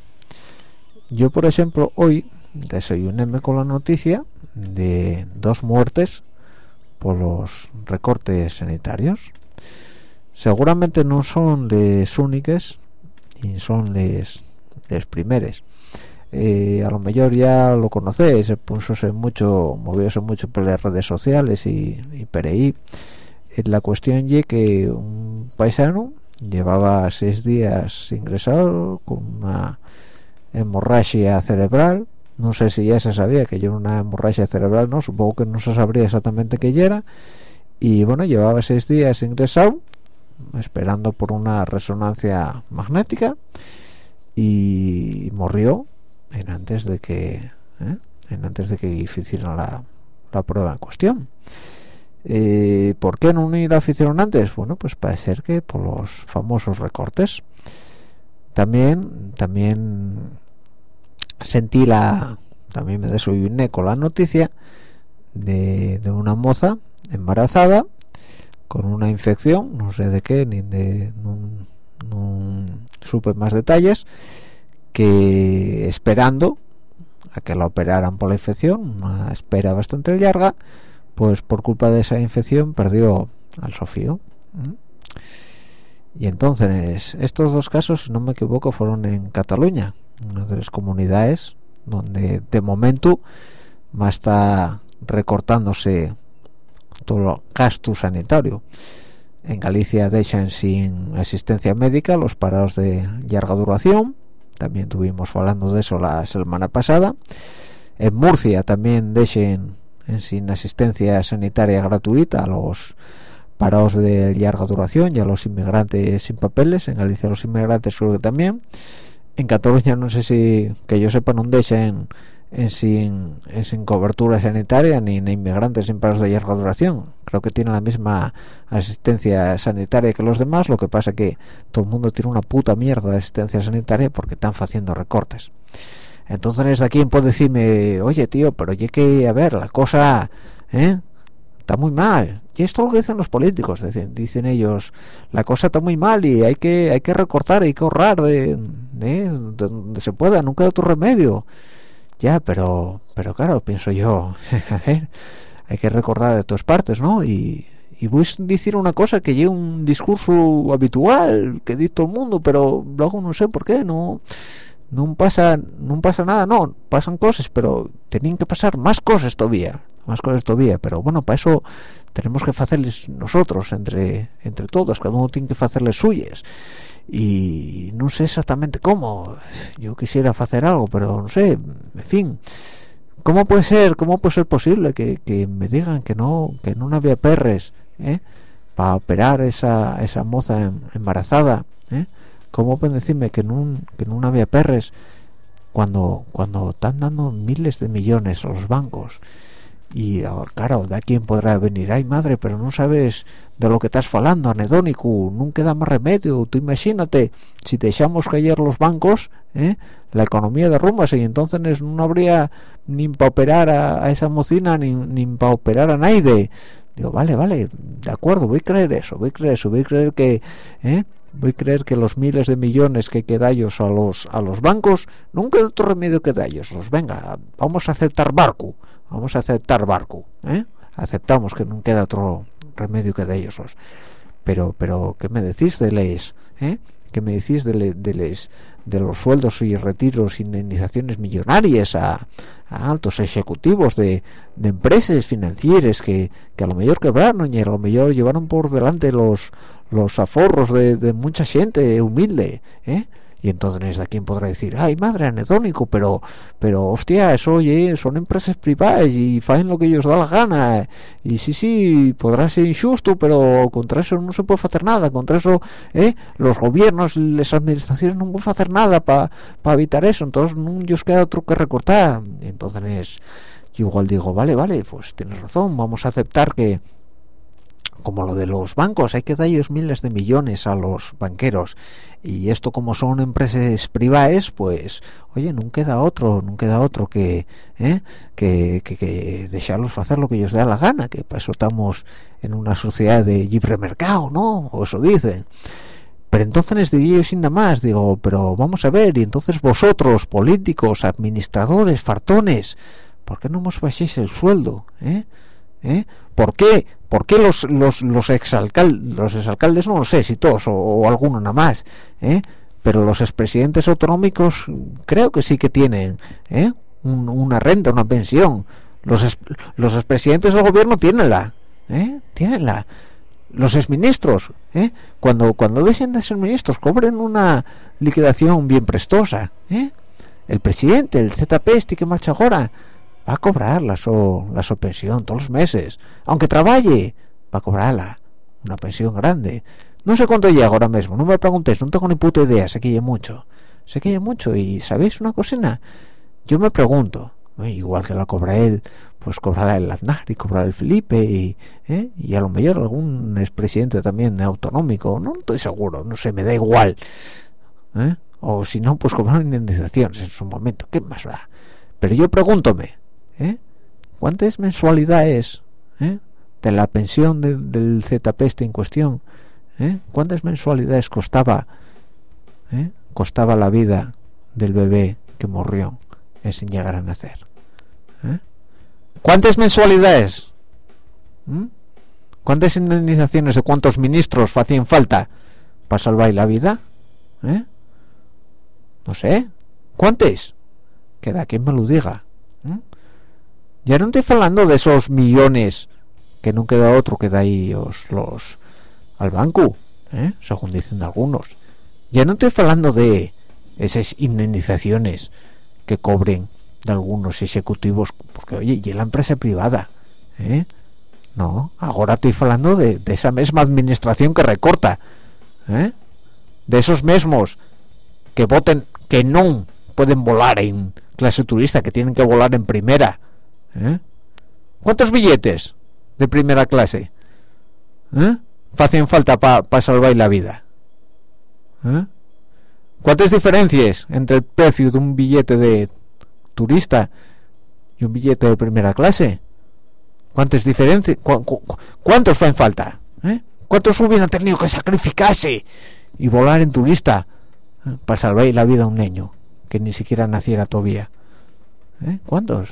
yo por ejemplo hoy desayunéme con la noticia de dos muertes por los recortes sanitarios. Seguramente no son las únicas y son las primeras eh, a lo mejor ya lo conocéis se mucho movióse mucho por las redes sociales y, y por eh, la cuestión es que un paisano llevaba seis días ingresado con una hemorragia cerebral. No sé si ya se sabía que yo era una hemorragia cerebral no supongo que no se sabría exactamente qué era. Y bueno llevaba seis días ingresado esperando por una resonancia magnética y murió en antes de que ¿eh? en antes de que hicieran la, la prueba en cuestión eh, ¿por qué no la hicieron antes? bueno pues parece ser que por los famosos recortes también también sentí la también me desayuné con la noticia de, de una moza embarazada con una infección no sé de qué ni de no, no supe más detalles que esperando a que la operaran por la infección, una espera bastante larga, pues por culpa de esa infección perdió al Sofío. Y entonces, estos dos casos, si no me equivoco, fueron en Cataluña, una de las comunidades donde de momento más está recortándose el gasto sanitario. En Galicia dejan sin asistencia médica los parados de larga duración, también tuvimos hablando de eso la semana pasada. En Murcia también dejen en sin asistencia sanitaria gratuita a los parados de larga duración y a los inmigrantes sin papeles. En Galicia los inmigrantes creo que también. En Cataluña no sé si que yo sepa no dejen en sin, sin cobertura sanitaria ni, ni inmigrantes sin paros de larga duración. Creo que tienen la misma asistencia sanitaria que los demás lo que pasa que todo el mundo tiene una puta mierda de asistencia sanitaria porque están haciendo recortes. Entonces de aquí puede decirme oye tío pero oye que a ver la cosa ¿eh? está muy mal y esto es lo que dicen los políticos dicen, dicen ellos la cosa está muy mal y hay que hay que recortar hay que ahorrar de, de donde se pueda nunca hay otro remedio ya pero pero claro pienso yo hay que recordar de todas partes no y, y voy a decir una cosa que lleva un discurso habitual que dice todo el mundo pero luego no sé por qué no no pasa no pasa nada no pasan cosas pero tienen que pasar más cosas todavía más cosas todavía pero bueno para eso tenemos que hacerles nosotros entre entre todos cada uno tiene que hacerles suyas y no sé exactamente cómo yo quisiera hacer algo pero no sé en fin cómo puede ser cómo puede ser posible que, que me digan que no que no había perres ¿eh? para operar esa esa moza em, embarazada ¿eh? cómo pueden decirme que no que no había perres cuando cuando están dando miles de millones a los bancos y claro de quién podrá venir ay madre pero no sabes de lo que estás falando anedónico nunca queda más remedio tú imagínate si te echamos caer los bancos ¿eh? la economía derrumba y entonces no habría ni para operar a, esa mocina ni, ni para operar a nadie digo vale vale de acuerdo voy a creer eso voy a creer eso voy a creer que ¿eh? voy a creer que los miles de millones que queda ellos a los a los bancos nunca hay otro remedio que da ellos los venga vamos a aceptar barco vamos a aceptar barco ¿eh? aceptamos que no queda otro remedio que de ellos pero pero qué me decís de leyes ¿Eh? que me decís de, le- de les- de los sueldos y retiros indemnizaciones millonarias a, a altos ejecutivos de, de empresas financieras que, que a lo mejor quebraron y a lo mejor llevaron por delante los los aforros de, de mucha gente humilde ¿eh? Y entonces de quien podrá decir ay madre anedónico pero pero hostia eso oye son empresas privadas y faen lo que ellos da la gana y sí sí podrá ser injusto pero contra eso no se puede hacer nada contra eso ¿eh? los gobiernos las administraciones no pueden hacer nada para evitar eso entonces no os queda otro que recortar y entonces yo igual digo vale vale pues tienes razón vamos a aceptar que como lo de los bancos, hay que darles miles de millones a los banqueros y esto como son empresas privadas, pues oye, no queda otro, no queda otro que, ¿eh? que, que, que dejarlos hacer lo que ellos dé la gana, que para eso estamos en una sociedad de libre mercado, ¿no? O eso dicen. Pero entonces les diría yo sin nada más, digo, pero vamos a ver, y entonces vosotros, políticos, administradores, fartones, ¿por qué no nos bajáis el sueldo? ¿Eh? ¿Eh? ¿Por qué? ¿Por qué los, los, los exalcaldes, los exalcaldes no lo sé si todos o, o alguno nada más, ¿eh? pero los expresidentes autonómicos creo que sí que tienen ¿eh? Un- una renta, una pensión. Los, ex- los expresidentes del gobierno tienenla, ¿eh? tienenla. Los exministros, ¿eh? cuando cuando dejen de ser ministros, cobren una liquidación bien prestosa. ¿eh? El presidente, el ZP este que marcha ahora, va a cobrar la so, la so todos los meses. Aunque trabaje va a cobrarla. Una pensión grande. No sé cuánto llega ahora mismo. No me preguntéis. No tengo ni puta idea. Sé que mucho. Sé que mucho. Y sabéis una cocina yo me pregunto. ¿eh? igual que la cobra él pues cobrará el Aznar y cobrará el Felipe y, ¿eh? y a lo mejor algún expresidente también autonómico. No estoy seguro. No sé me da igual. ¿eh? o si no pues cobrar indemnizaciones en su momento. Qué más da pero yo pregúntome ¿eh? ¿cuántas mensualidades ¿eh? de la pensión de- del ZP este en cuestión ¿eh? ¿cuántas mensualidades costaba ¿eh? costaba la vida del bebé que murió sin llegar a nacer. ¿cuántas mensualidades? ¿Mm? ¿cuántas indemnizaciones de cuántos ministros hacían falta para salvar la vida? no sé ¿cuántas? que da quien me lo diga. Ya no estoy hablando de esos millones que no queda otro que da ahí los, los al banco ¿eh? según dicen algunos ya no estoy hablando de esas indemnizaciones que cobren de algunos ejecutivos porque oye y la empresa privada ¿eh? no ahora estoy hablando de, de esa misma administración que recorta ¿eh? de esos mismos que voten que no pueden volar en clase turista que tienen que volar en primera ¿eh? ¿cuántos billetes de primera clase ¿eh? hacen falta para salvar la vida ¿Eh? ¿cuántas diferencias entre el precio de un billete de turista y un billete de primera clase? ¿cuántas diferencias? cu- cu- ¿cuántos hacen falta? ¿Eh? ¿cuántos hubieran tenido que sacrificarse y volar en turista para salvar la vida a un niño que ni siquiera naciera todavía? ¿cuántos?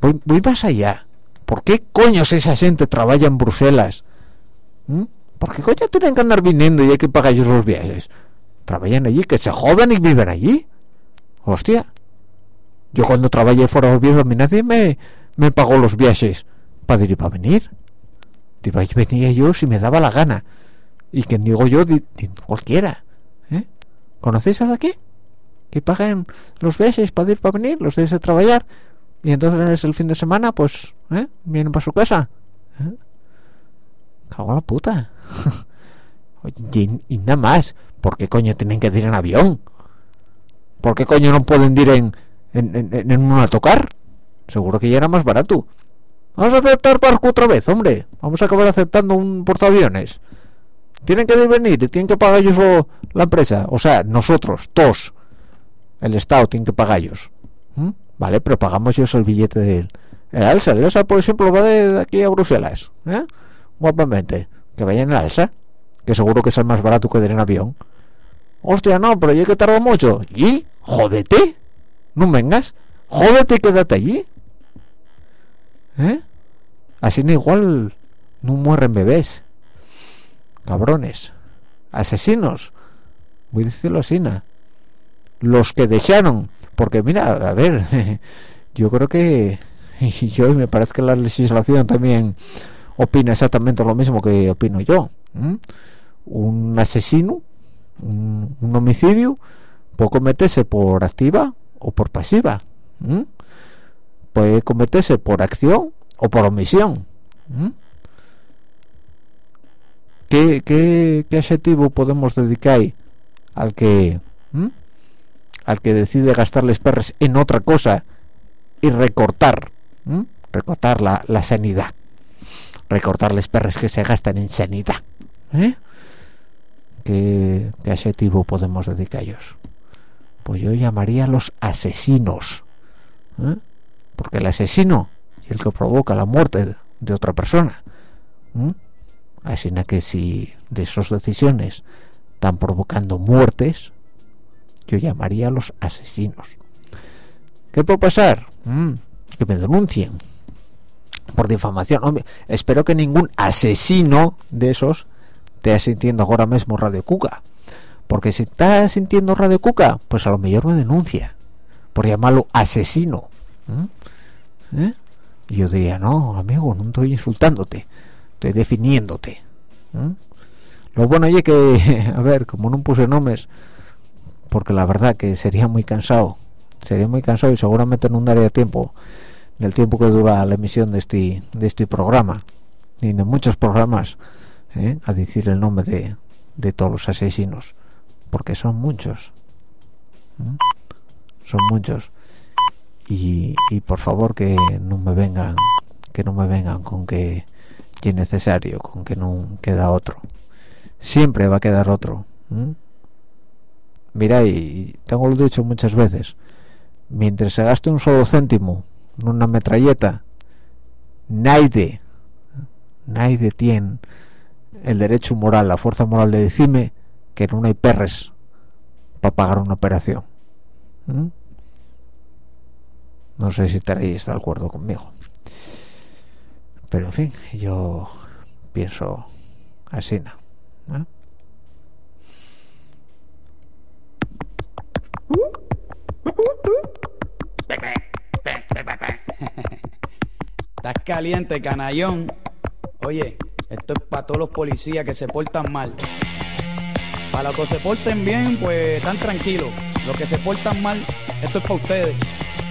Voy, voy más allá ¿por qué coños esa gente trabaja en Bruselas? ¿Mm? ¿por qué coño tienen que andar viniendo y hay que pagar ellos los viajes? trabajan allí, que se jodan y viven allí hostia yo cuando trabajé fuera del Oviedo a nadie me, me pagó los viajes para ir y para venir Digo, ahí venía yo si me daba la gana y quien digo yo di- cualquiera ¿eh? ¿conocéis a de aquí? que pagan los viajes para ir para venir los de trabajar y entonces el fin de semana pues ¿eh? vienen para su casa ¿eh? cago en la puta y, y nada más ¿por qué coño tienen que ir en avión? ¿por qué coño no pueden ir en en, en, en un autocar? seguro que ya era más barato vamos a aceptar barco otra vez hombre vamos a acabar aceptando un portaaviones tienen que venir y tienen que pagar ellos lo- la empresa o sea nosotros todos el Estado tiene que pagar ellos. Vale pero pagamos ellos el billete del el alza el alza por ejemplo va de, de aquí a Bruselas ¿eh? guapamente. Que vaya en el alza que seguro que es el más barato que ir en avión. Hostia no pero yo que tardo mucho. Y jódete. No vengas. Jódete quédate allí. ¿eh? así no igual no mueren bebés. Cabrones. Asesinos. Voy a decirlo así los que dejaron porque mira a ver yo creo que yo me parece que la legislación también opina exactamente lo mismo que opino yo un asesino un, homicidio puede cometerse por activa o por pasiva puede cometerse por acción o por omisión ¿Qué, qué, adjetivo podemos dedicar al que al que decide gastarles perres en otra cosa y recortar recortar la, la sanidad recortarles perres que se gastan en sanidad ¿eh? ¿Qué, ¿Qué, adjetivo podemos dedicar a ellos? Pues yo llamaría a los asesinos. ¿eh? Porque el asesino es el que provoca la muerte de otra persona. Así que si de esas decisiones están provocando muertes, yo llamaría a los asesinos. ¿Qué puede pasar? ¿Mm? que me denuncien por difamación. Espero que ningún asesino de esos esté sintiendo ahora mismo Radio Cuca. Porque si está sintiendo Radio Cuca, pues a lo mejor me denuncia por llamarlo asesino. ¿Eh? Y yo diría, no, amigo, no estoy insultándote, estoy definiéndote. Lo bueno es que, a ver, como no puse nombres, porque la verdad que sería muy cansado, sería muy cansado y seguramente no daría tiempo, en el tiempo que dura la emisión de este, de este programa, ni de muchos programas, ¿eh? a decir el nombre de, todos los asesinos porque son muchos son muchos. Y, por favor que no me vengan que no me vengan con que, es necesario con que no queda otro. Siempre va a quedar otro mira y tengo lo dicho muchas veces mientras se gaste un solo céntimo en una metralleta nadie nadie tiene el derecho moral, la fuerza moral de decirme que no hay perres para pagar una operación. ¿Mm? No sé si estaréis de acuerdo conmigo. Pero en fin, yo pienso así, ¿no? Estás caliente, canallón. Oye, esto es para todos los policías que se portan mal. Para los que se porten bien, pues están tranquilos. Los que se portan mal, esto es para ustedes.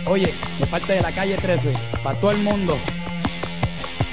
Oye, de parte de la calle 13, para todo el mundo.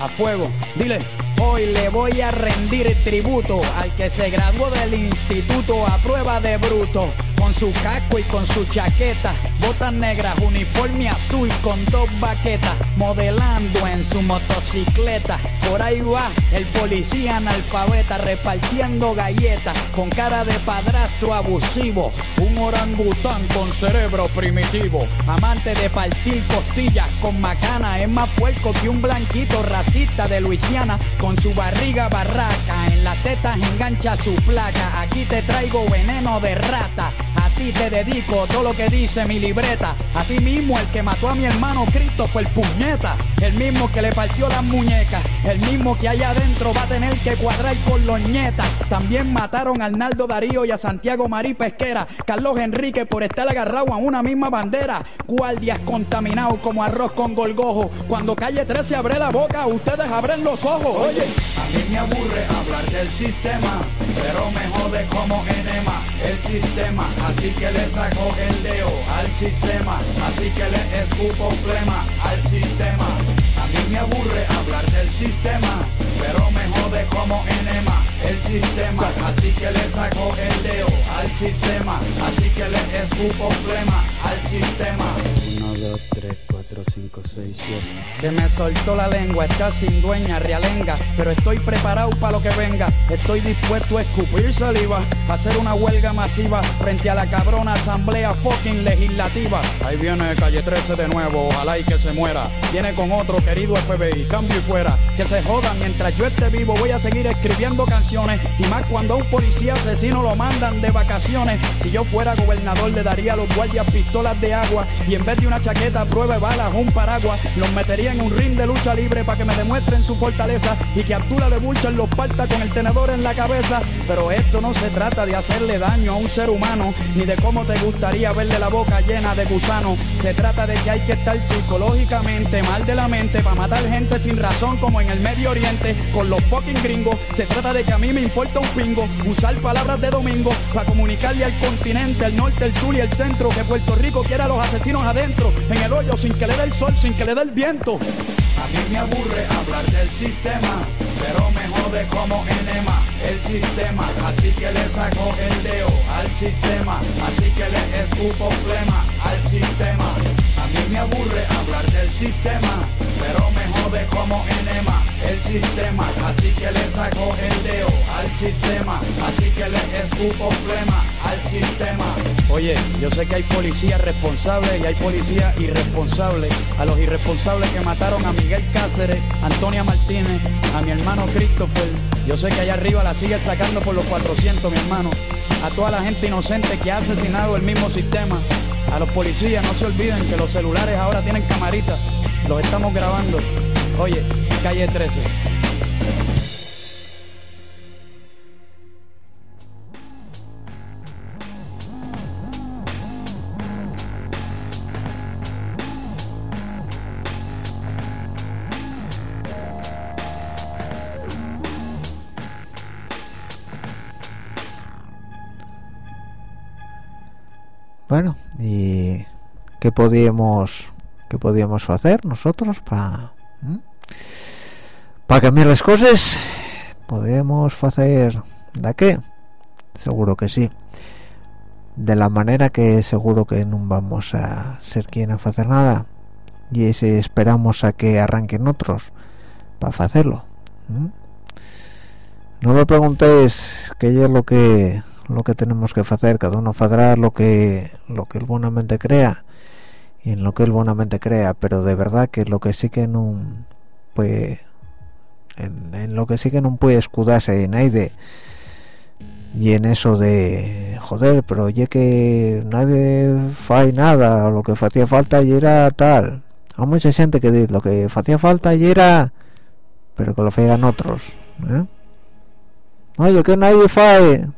A fuego, dile. Hoy le voy a rendir tributo al que se graduó del instituto a prueba de bruto con su casco y con su chaqueta, botas negras, uniforme azul con dos baquetas, modelando en su motocicleta. Por ahí va el policía analfabeta repartiendo galletas con cara de padrastro abusivo, un orangután con cerebro primitivo, amante de partir costillas con macana, es más puerco que un blanquito racista de Luisiana. Con su barriga barraca, en las tetas engancha su placa, aquí te traigo veneno de rata a ti te dedico todo lo que dice mi libreta. A ti mismo, el que mató a mi hermano Cristo fue el puñeta. El mismo que le partió las muñecas. El mismo que allá adentro va a tener que cuadrar con los nietas. También mataron a Arnaldo Darío y a Santiago Marí Pesquera. Carlos Enrique por estar agarrado a una misma bandera. Guardias contaminados como arroz con golgojo. Cuando calle 13 abre la boca, ustedes abren los ojos. Oye, a mí me aburre hablar del sistema, pero me jode como enema el sistema así que le saco el dedo al sistema, así que le escupo flema al sistema. A mí me aburre hablar del sistema, pero me jode como enema el sistema, así que le saco el dedo al sistema, así que le escupo flema al sistema. 1, 2, 3, 4, 5, 6, 7. Se me soltó la lengua, está sin dueña, realenga, pero estoy preparado para lo que venga. Estoy dispuesto a escupir saliva, a hacer una huelga masiva frente a la cabrona asamblea fucking legislativa. Ahí viene calle 13 de nuevo, ojalá y que se muera. Viene con otro querido FBI, cambio y fuera. Que se joda mientras yo esté vivo, voy a seguir escribiendo canciones. Y más cuando a un policía asesino lo mandan de vacaciones. Si yo fuera gobernador, le daría a los guardias pistolas de agua y en vez de una chaqueta, prueba bala un paraguas, los metería en un ring de lucha libre para que me demuestren su fortaleza y que Abdullah de Bulcher los parta con el tenedor en la cabeza. Pero esto no se trata de hacerle daño a un ser humano, ni de cómo te gustaría verle la boca llena de gusano. Se trata de que hay que estar psicológicamente mal de la mente para matar gente sin razón como en el Medio Oriente con los fucking gringos. Se trata de que a mí me importa un pingo usar palabras de domingo para comunicarle al continente, el norte, el sur y el centro que Puerto Rico quiera a los asesinos adentro, en el hoyo sin que le el sol, sin que le dé el viento. A mí me aburre hablar del sistema, pero me jode como enema el sistema. Así que le saco el dedo al sistema, así que le escupo flema al sistema. A mí me aburre hablar del sistema, pero me jode como enema el sistema. Así que le saco el dedo al sistema, así que le escupo flema al sistema. Oye, yo sé que hay policías responsables y hay policías irresponsables. A los irresponsables que mataron a Miguel Cáceres, Antonia Martínez, a mi hermano Christopher. Yo sé que allá arriba la sigue sacando por los 400, mi hermano. A toda la gente inocente que ha asesinado el mismo sistema. A los policías no se olviden que los celulares ahora tienen camaritas. Los estamos grabando. Oye, calle 13. Bueno, qué podíamos qué podíamos hacer nosotros para para cambiar las cosas? Podemos hacer de qué? Seguro que sí. De la manera que seguro que no vamos a ser quien a hacer nada. Y si esperamos a que arranquen otros para hacerlo. No me preguntéis qué es lo que lo que tenemos que hacer cada uno hará lo que lo que él buenamente crea y en lo que él buenamente crea pero de verdad que lo que sí que no pues en, lo que sí que no puede escudarse nadie y en eso de joder pero oye que nadie fai nada lo que hacía falta y era tal hay mucha gente que dice lo que hacía falta y era pero que lo hagan otros ¿eh? oye que nadie fae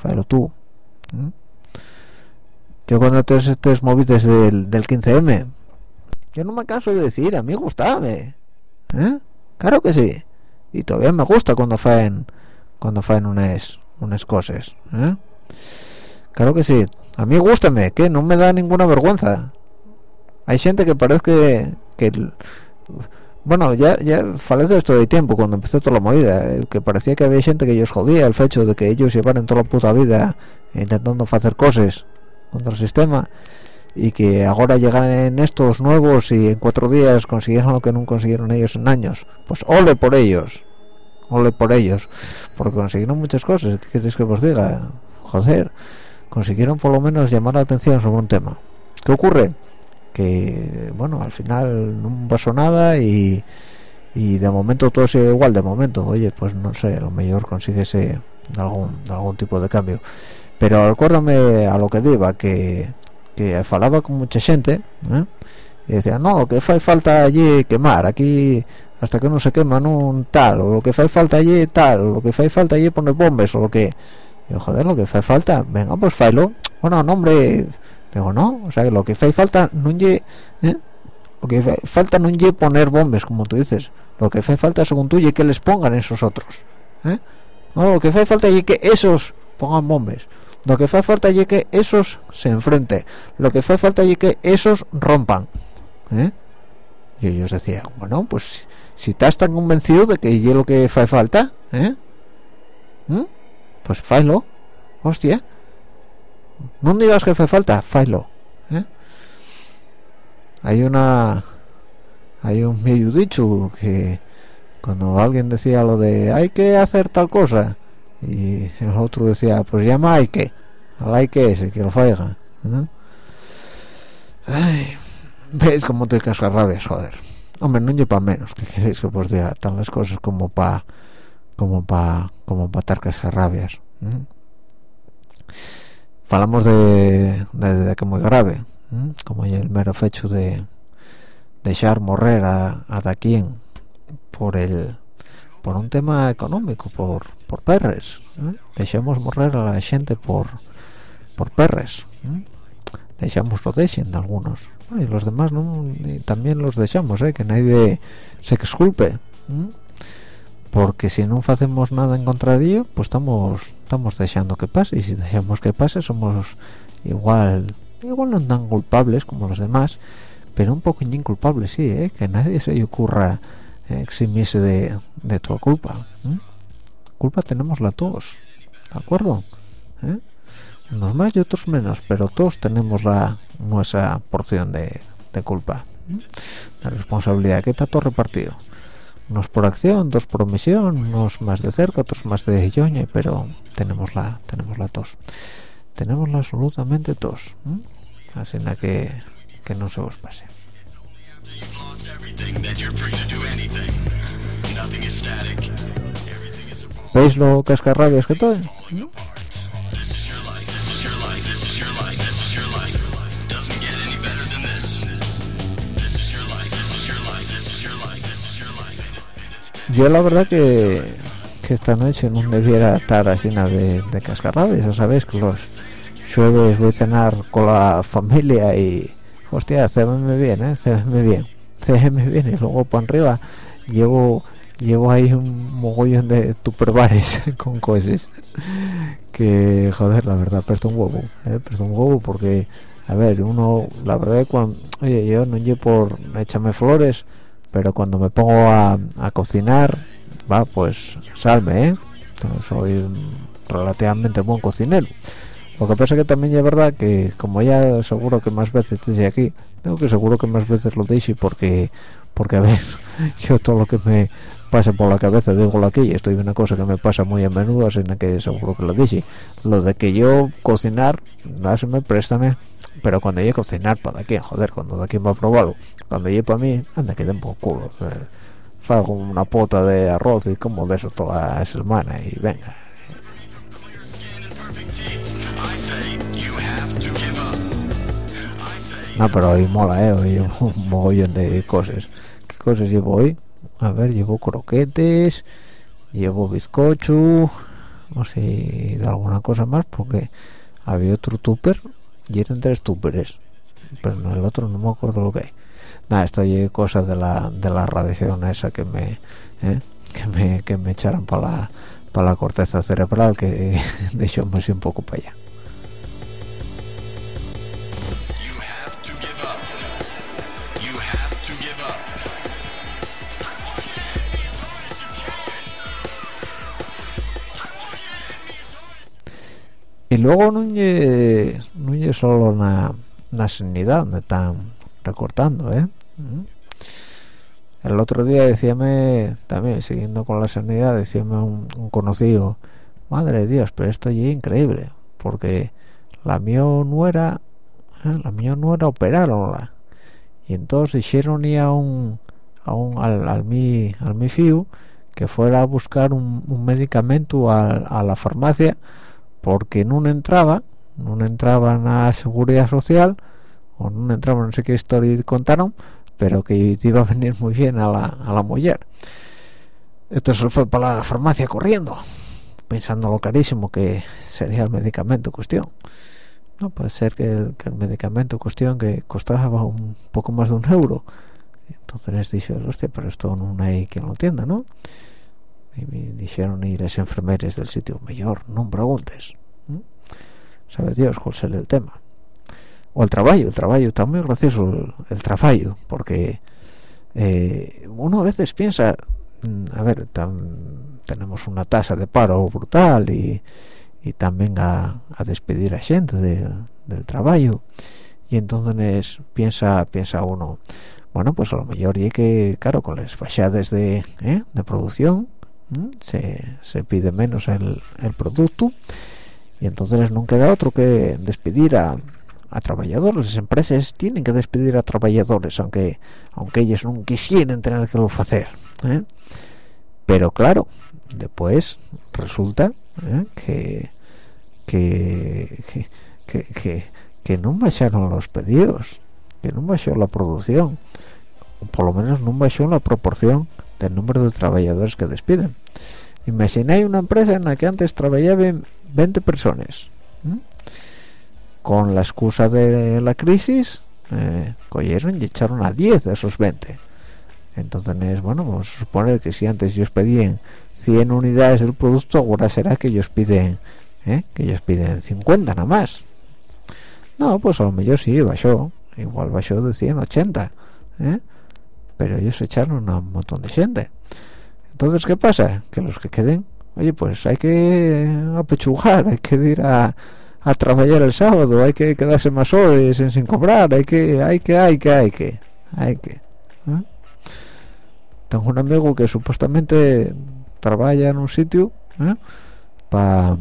Fáelo tú. Yo cuando te estés movides del, del 15M, yo no me canso de decir, a mí gustaba. ¿eh? Claro que sí. Y todavía me gusta cuando faen cuando faen unas unas cosas, ¿eh? Claro que sí. A mí gustame, que no me da ninguna vergüenza. Hay gente que parece que, que bueno, ya ya falece esto de tiempo cuando empezó toda la movida, eh, que parecía que había gente que ellos jodía el hecho de que ellos llevaran toda la puta vida intentando hacer cosas contra el sistema y que ahora llegaran estos nuevos y en cuatro días consiguieron lo que no consiguieron ellos en años. Pues ole por ellos, ole por ellos, porque consiguieron muchas cosas. ¿Qué queréis que os diga? Joder, consiguieron por lo menos llamar la atención sobre un tema. ¿Qué ocurre? que bueno al final no pasó nada y, y de momento todo sigue igual de momento oye pues no sé a lo mejor consigue ese algún algún tipo de cambio pero acuérdame a lo que diga que que falaba con mucha gente ¿eh? y decía no lo que hace falta allí quemar aquí hasta que no se queman un tal o lo que hace falta allí tal o lo que hace falta allí poner bombas o lo que joder lo que hace falta venga pues failo bueno no hombre Digo, no, o sea, que lo que hace falta no ¿eh? lo que falta no es poner bombes, como tú dices. Lo que hace falta, según tú, es que les pongan esos otros. ¿eh? No, lo que hace falta es que esos pongan bombes. Lo que hace falta es que esos se enfrenten. Lo que hace falta es que esos rompan. ¿eh? Y ellos decían, bueno, pues si estás tan convencido de que es lo que hace falta, ¿eh? ¿Mm? pues failo. Hostia no digas que hace falta failo ¿eh? hay una hay un medio dicho que cuando alguien decía lo de hay que hacer tal cosa y el otro decía pues llama hay que al hay que ese que lo faiga ¿eh? ves como te cascarrabias joder hombre no lleva menos que queréis que pues diga tan las cosas como pa como pa como pa estar cascarrabias ¿eh? falamos de, de, que muy grave como el mero hecho de, dejar morrer a, a da por el por un tema económico por por perres ¿eh? dejemos morrer a la gente por por perres ¿eh? dejamos lo dejen algunos y los demás no y también los dejamos ¿eh? que nadie se exculpe ¿eh? porque si no hacemos nada en contra de ello pues estamos estamos dejando que pase y si dejamos que pase somos igual igual no tan culpables como los demás pero un poco inculpables sí ¿eh? que nadie se le ocurra eximirse de, de culpa ¿eh? culpa tenemos la todos de acuerdo ¿Eh? unos más y otros menos pero todos tenemos la nuestra porción de, de culpa ¿eh? la responsabilidad que está todo repartido unos por acción dos por omisión unos más de cerca otros más de yoñe pero tenemos la tenemos la tos tenemos la absolutamente tos así na que que no se os pase ¿Veis lo cascarrabias que estoy? Yo la verdad que, que esta noche no debiera estar así nada de, de cascarrabias, ya sabéis que los jueves voy a cenar con la familia y hostia, se bien, eh, se bien, se bien. Y luego por arriba llevo llevo ahí un mogollón de tupperwares con cosas que joder la verdad presta un huevo eh, presta un huevo porque a ver uno la verdad cuando oye yo no llevo por échame flores pero cuando me pongo a, a cocinar va pues salme eh soy relativamente buen cocinero lo que pasa que también es verdad que como ya seguro que más veces desde aquí tengo que seguro que más veces lo dije porque porque a ver yo todo lo que me pasa por la cabeza digo aquí y esto es una cosa que me pasa muy a menudo así que seguro que lo dije lo de que yo cocinar dáseme préstame pero cuando llegue a cocinar para quién joder cuando de quién va a probarlo cuando llegue para mí anda que den por culo o hago una pota de arroz y como de eso toda la semana y venga no pero hoy mola eh hoy llevo un mogollón de cosas. Qué cosas llevo hoy a ver llevo croquetes llevo bizcocho no sé de alguna cosa más porque había otro tupper y eran tres túperes pero en el otro no me acuerdo lo que hay. Nada esto es cosa de la de la radiación esa que me eh, que me que me echaran para la para la corteza cerebral que de hecho me un poco para allá y luego no es no es solo una, una sanidad me están recortando ¿eh? ¿Mm? el otro día decíame también siguiendo con la sanidad decíame un, conocido madre de dios pero esto es increíble porque la mío nuera ¿eh? la mío nuera operaronla y entonces hicieron ir a un, a un al, al mi al mi fiu que fuera a buscar un, un medicamento a la farmacia porque no entraba no entraba en la seguridad social o no entraba no sé qué historia contaron pero que iba a venir muy bien a la, a la mujer. Entonces fue para la farmacia corriendo pensando lo carísimo que sería el medicamento en cuestión. No puede ser que el, que el medicamento en cuestión que costaba un poco más de un euro. Entonces dije hostia pero esto no hay quien lo entienda ¿no? Y me dijeron y las enfermeras del sitio mayor no preguntes ¿Mm? sabe Dios cuál será el tema o el trabajo el trabajo está muy gracioso el, trabajo porque eh, uno a veces piensa mm, a ver tenemos una tasa de paro brutal y, y también a, a despedir a gente del, del trabajo y entonces piensa piensa uno bueno pues a lo mejor y que claro con las bajadas de, ¿eh? de producción se, se, pide menos el, el, producto y entonces no queda otro que despedir a, a, trabajadores las empresas tienen que despedir a trabajadores aunque aunque ellos no quisieran tener que lo hacer ¿eh? pero claro después resulta ¿eh? que, que, que, que, que no bajaron los pedidos que no bajó la producción por lo menos no bajó la proporción del número de trabajadores que despiden imagináis una empresa en la que antes trabajaban 20 personas con la excusa de la crisis eh, cogieron y echaron a 10 de esos 20 entonces bueno vamos a suponer que si antes ellos pedían 100 unidades del producto ahora será que ellos piden ¿eh? que ellos piden 50 nada más no pues a lo mejor sí bajó igual bajó de 180 ¿eh? Pero ellos echaron un montón de gente. Entonces qué pasa que los que queden oye pues hay que apechugar hay que ir a, a trabajar el sábado hay que quedarse más horas sin cobrar hay que hay que hay que hay que hay que tengo un amigo que supuestamente trabaja en un sitio para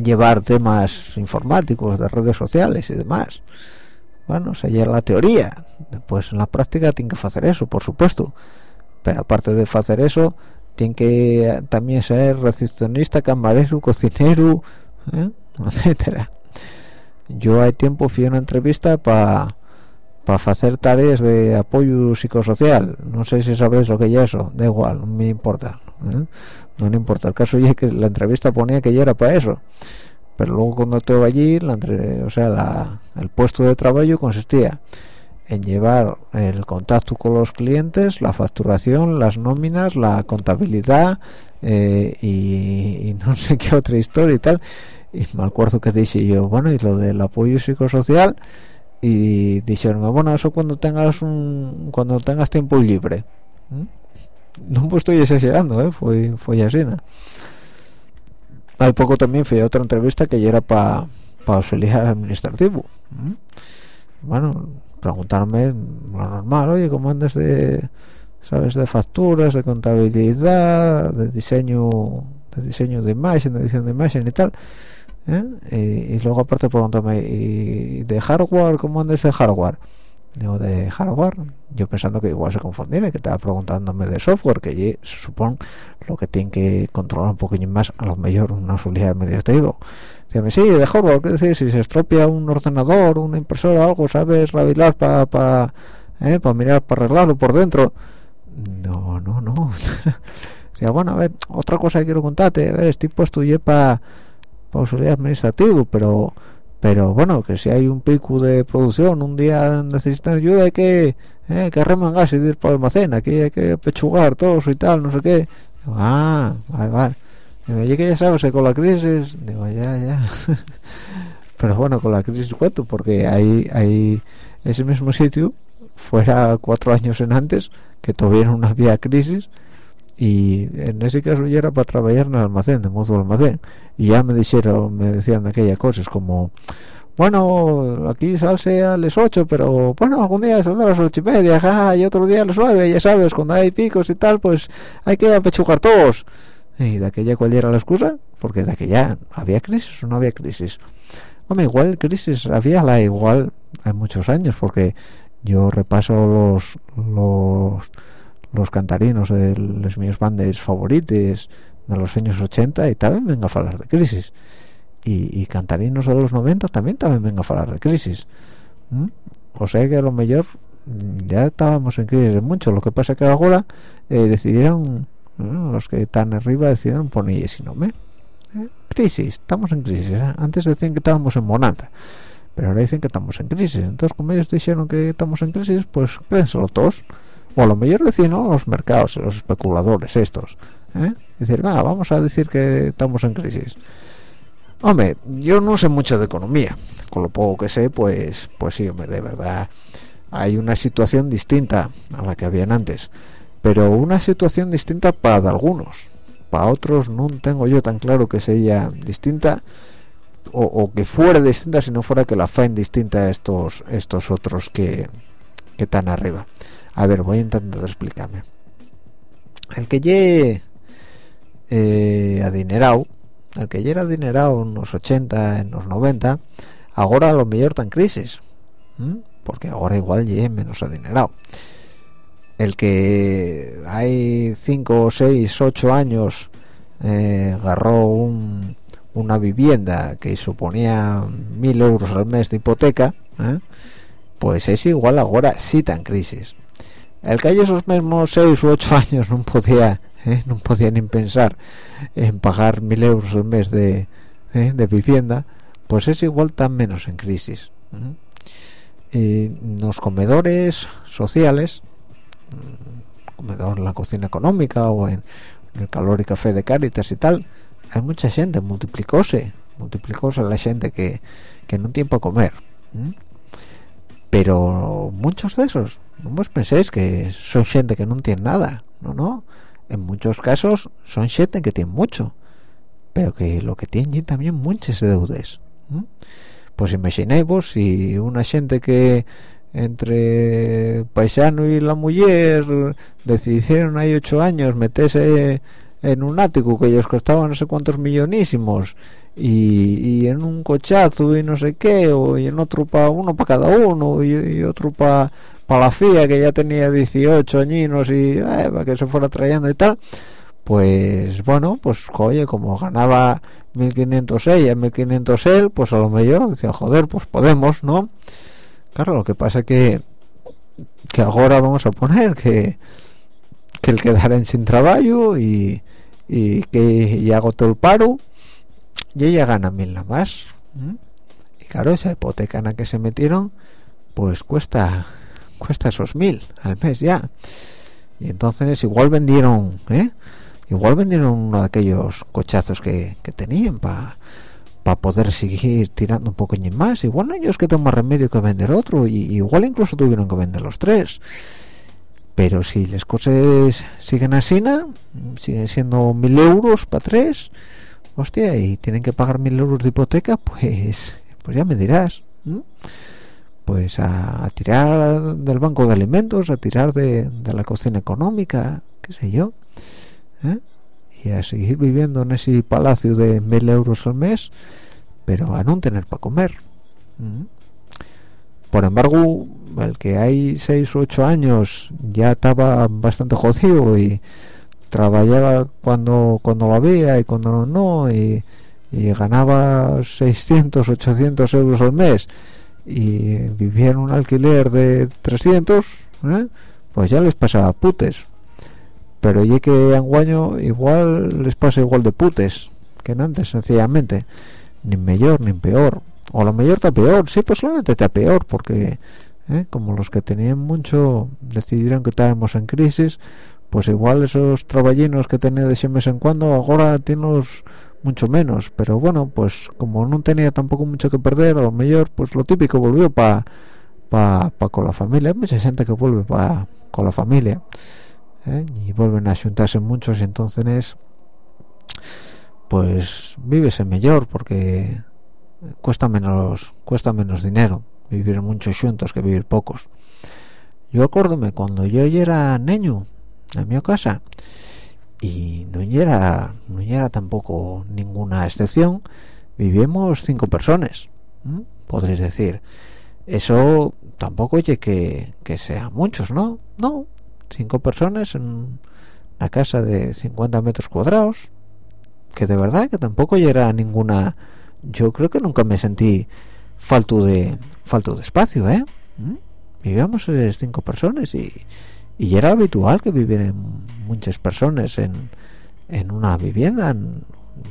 llevar temas informáticos de redes sociales y demás bueno, esa ya es la teoría. Después en la práctica tiene que hacer eso, por supuesto. Pero aparte de hacer eso tiene que también ser recepcionista, camarero, cocinero ¿eh? etcétera. Yo hay tiempo fui a una entrevista para para hacer tareas de apoyo psicosocial. No sé si sabéis lo que es eso da igual no me importa ¿eh? no me importa. El caso es que la entrevista ponía que ya era para eso pero luego cuando estuve allí la entre, o sea la, el puesto de trabajo consistía en llevar el contacto con los clientes la facturación las nóminas la contabilidad eh, y, no sé qué otra historia y tal y me acuerdo que dije yo bueno y lo del apoyo psicosocial y dijeron bueno eso cuando tengas un cuando tengas tiempo libre ¿Mm? no pues estoy exagerando ¿eh? fue fue así. Hay poco también fui a otra entrevista que ya era para pa auxiliar administrativo bueno preguntarme lo normal oye cómo andas de sabes de facturas de contabilidad de diseño de diseño de imagen de edición de imagen y tal ¿eh? y, y, luego aparte preguntarme y de hardware cómo andas de hardware digo de hardware yo pensando que igual se confundiera que estaba preguntándome de software que allí se supone lo que tiene que controlar un poquillo más a lo mejor una unidad administrativo Dígame, sí, de hardware, ¿qué decir? Si se estropia un ordenador, una impresora, algo, ¿sabes? Rabilar para pa, eh, mirar, para arreglarlo por dentro. No, no, no. Decía, bueno, a ver, otra cosa que quiero contarte. A ver, estoy puesto ya para pa auxiliar administrativo, pero pero bueno, que si hay un pico de producción, un día necesitan ayuda, hay que, eh, que remangarse y ir para el almacén, aquí hay que pechugar todo y tal, no sé qué. Digo, ah, vale, vale. Digo, que ya sabes con la crisis, digo, ya, ya. Pero bueno, con la crisis cuento, porque hay, hay ese mismo sitio, fuera cuatro años en antes, que todavía no había crisis, y en ese caso ya era para trabajar en el almacén, de modo almacén, y ya me dijeron, me decían aquellas cosas como, bueno, aquí salse a las 8, pero bueno, algún día saldrá a las ocho y media, ja, y otro día a las 9, ya sabes, cuando hay picos y tal, pues hay que apechugar todos y de aquella cuál era la excusa porque de aquella había crisis o no había crisis. Hombre igual crisis había la igual hay muchos años porque yo repaso los los los cantarinos de los míos bandes favoritos de los años 80 y también venga a hablar de crisis y, y, cantarinos de los 90 también también venga a hablar de crisis ¿Mm? o sea que a lo mejor ya estábamos en crisis mucho lo que pasa que ahora eh, decidieron los que están arriba decidieron poner ese nombre ¿Eh? crisis estamos en crisis ¿eh? antes decían que estábamos en bonanza pero ahora dicen que estamos en crisis entonces como ellos dijeron que estamos en crisis pues créenselo todos o a lo mejor decían ¿no? los mercados los especuladores estos ¿eh? decir ah, vamos a decir que estamos en crisis hombre yo no sé mucho de economía. Con lo poco que sé pues pues sí hombre de verdad hay una situación distinta a la que habían antes. Pero una situación distinta para algunos. Para otros no tengo yo tan claro que sea distinta o, que fuera distinta si no fuera que la faen distinta a estos estos otros que, que están arriba a ver voy a intentar explicarme. El que llegue eh, adinerado el que era adinerado en los 80 en los 90 ahora lo mejor está en crisis porque ahora igual llegue menos adinerado el que hay 5, 6, 8 años eh, agarró un, una vivienda que suponía mil euros al mes de hipoteca, ¿eh? pues es igual ahora sí está en crisis, el que hay esos mismos seis u ocho años no podía ¿eh? no podía ni pensar en pagar mil euros al mes de, ¿eh? de vivienda pues es igual tan menos en crisis y los comedores sociales mm, comedor en la cocina económica o en, el calor y café de Cáritas y tal hay mucha gente multiplicóse multiplicóse la gente que, que no tiene para comer pero muchos de esos no vos penséis que son gente que no tiene nada no no. En muchos casos son gente que tiene mucho pero que lo que tienen también muchas deudas pues imaginéis si una gente que entre paisano y la mujer decidieron hay ocho años meterse en un ático que ellos costaban no sé cuántos millonísimos y, en un cochazo y no sé qué o y en otro para uno para cada uno y, otro para para la FIA que ya tenía 18 añinos y eh, para que se fuera trayendo y tal pues bueno pues oye como ganaba 1500 ella 1500 él pues a lo mejor decía joder pues podemos no claro lo que pasa que que ahora vamos a poner que que el quedara sin trabajo y, y que ya agotó el paro y ella gana mil nada más y claro esa hipoteca en la que se metieron pues cuesta cuesta esos mil al mes ya. Y entonces igual vendieron ¿eh? igual vendieron uno de aquellos cochazos que, tenían para poder seguir tirando un poco más. Igual ellos que toman remedio que vender otro y igual incluso tuvieron que vender los tres pero si las cosas siguen así siguen siendo mil euros para tres hostia y tienen que pagar mil euros de hipoteca pues pues ya me dirás pues a, tirar del banco de alimentos a tirar de, la cocina económica qué sé yo ¿eh? y a seguir viviendo en ese palacio de mil euros al mes pero a no tener para comer por embargo el que hay seis u ocho años ya estaba bastante jodido y trabajaba cuando cuando lo había y cuando no y, ganaba 600 800 euros al mes y vivía en un alquiler de 300 ¿eh? pues ya les pasaba putes. Pero ya que anguaño igual les pasa igual de putes que antes sencillamente. Ni mejor ni peor o lo mejor está peor sí posiblemente está peor porque ¿eh? como los que tenían mucho decidieron que estábamos en crisis pues igual esos traballinos que tenía de mes en cuando ahora tienen mucho menos pero bueno pues como no tenía tampoco mucho que perder a lo mejor pues lo típico volvió para pa, pa con la familia mucha gente que vuelve para con la familia ¿eh? y vuelven a juntarse muchos y entonces pues vives mejor porque cuesta menos cuesta menos dinero vivir muchos juntos que vivir pocos. Yo acuérdome cuando yo era niño en mi casa y no era no era tampoco ninguna excepción vivimos cinco personas podréis decir eso tampoco oye que, que sean muchos no no cinco personas en una casa de 50 metros cuadrados que de verdad que tampoco era ninguna yo creo que nunca me sentí falto de falto de espacio eh ¿Mm? vivíamos cinco personas y, y era habitual que vivieran muchas personas en, en una vivienda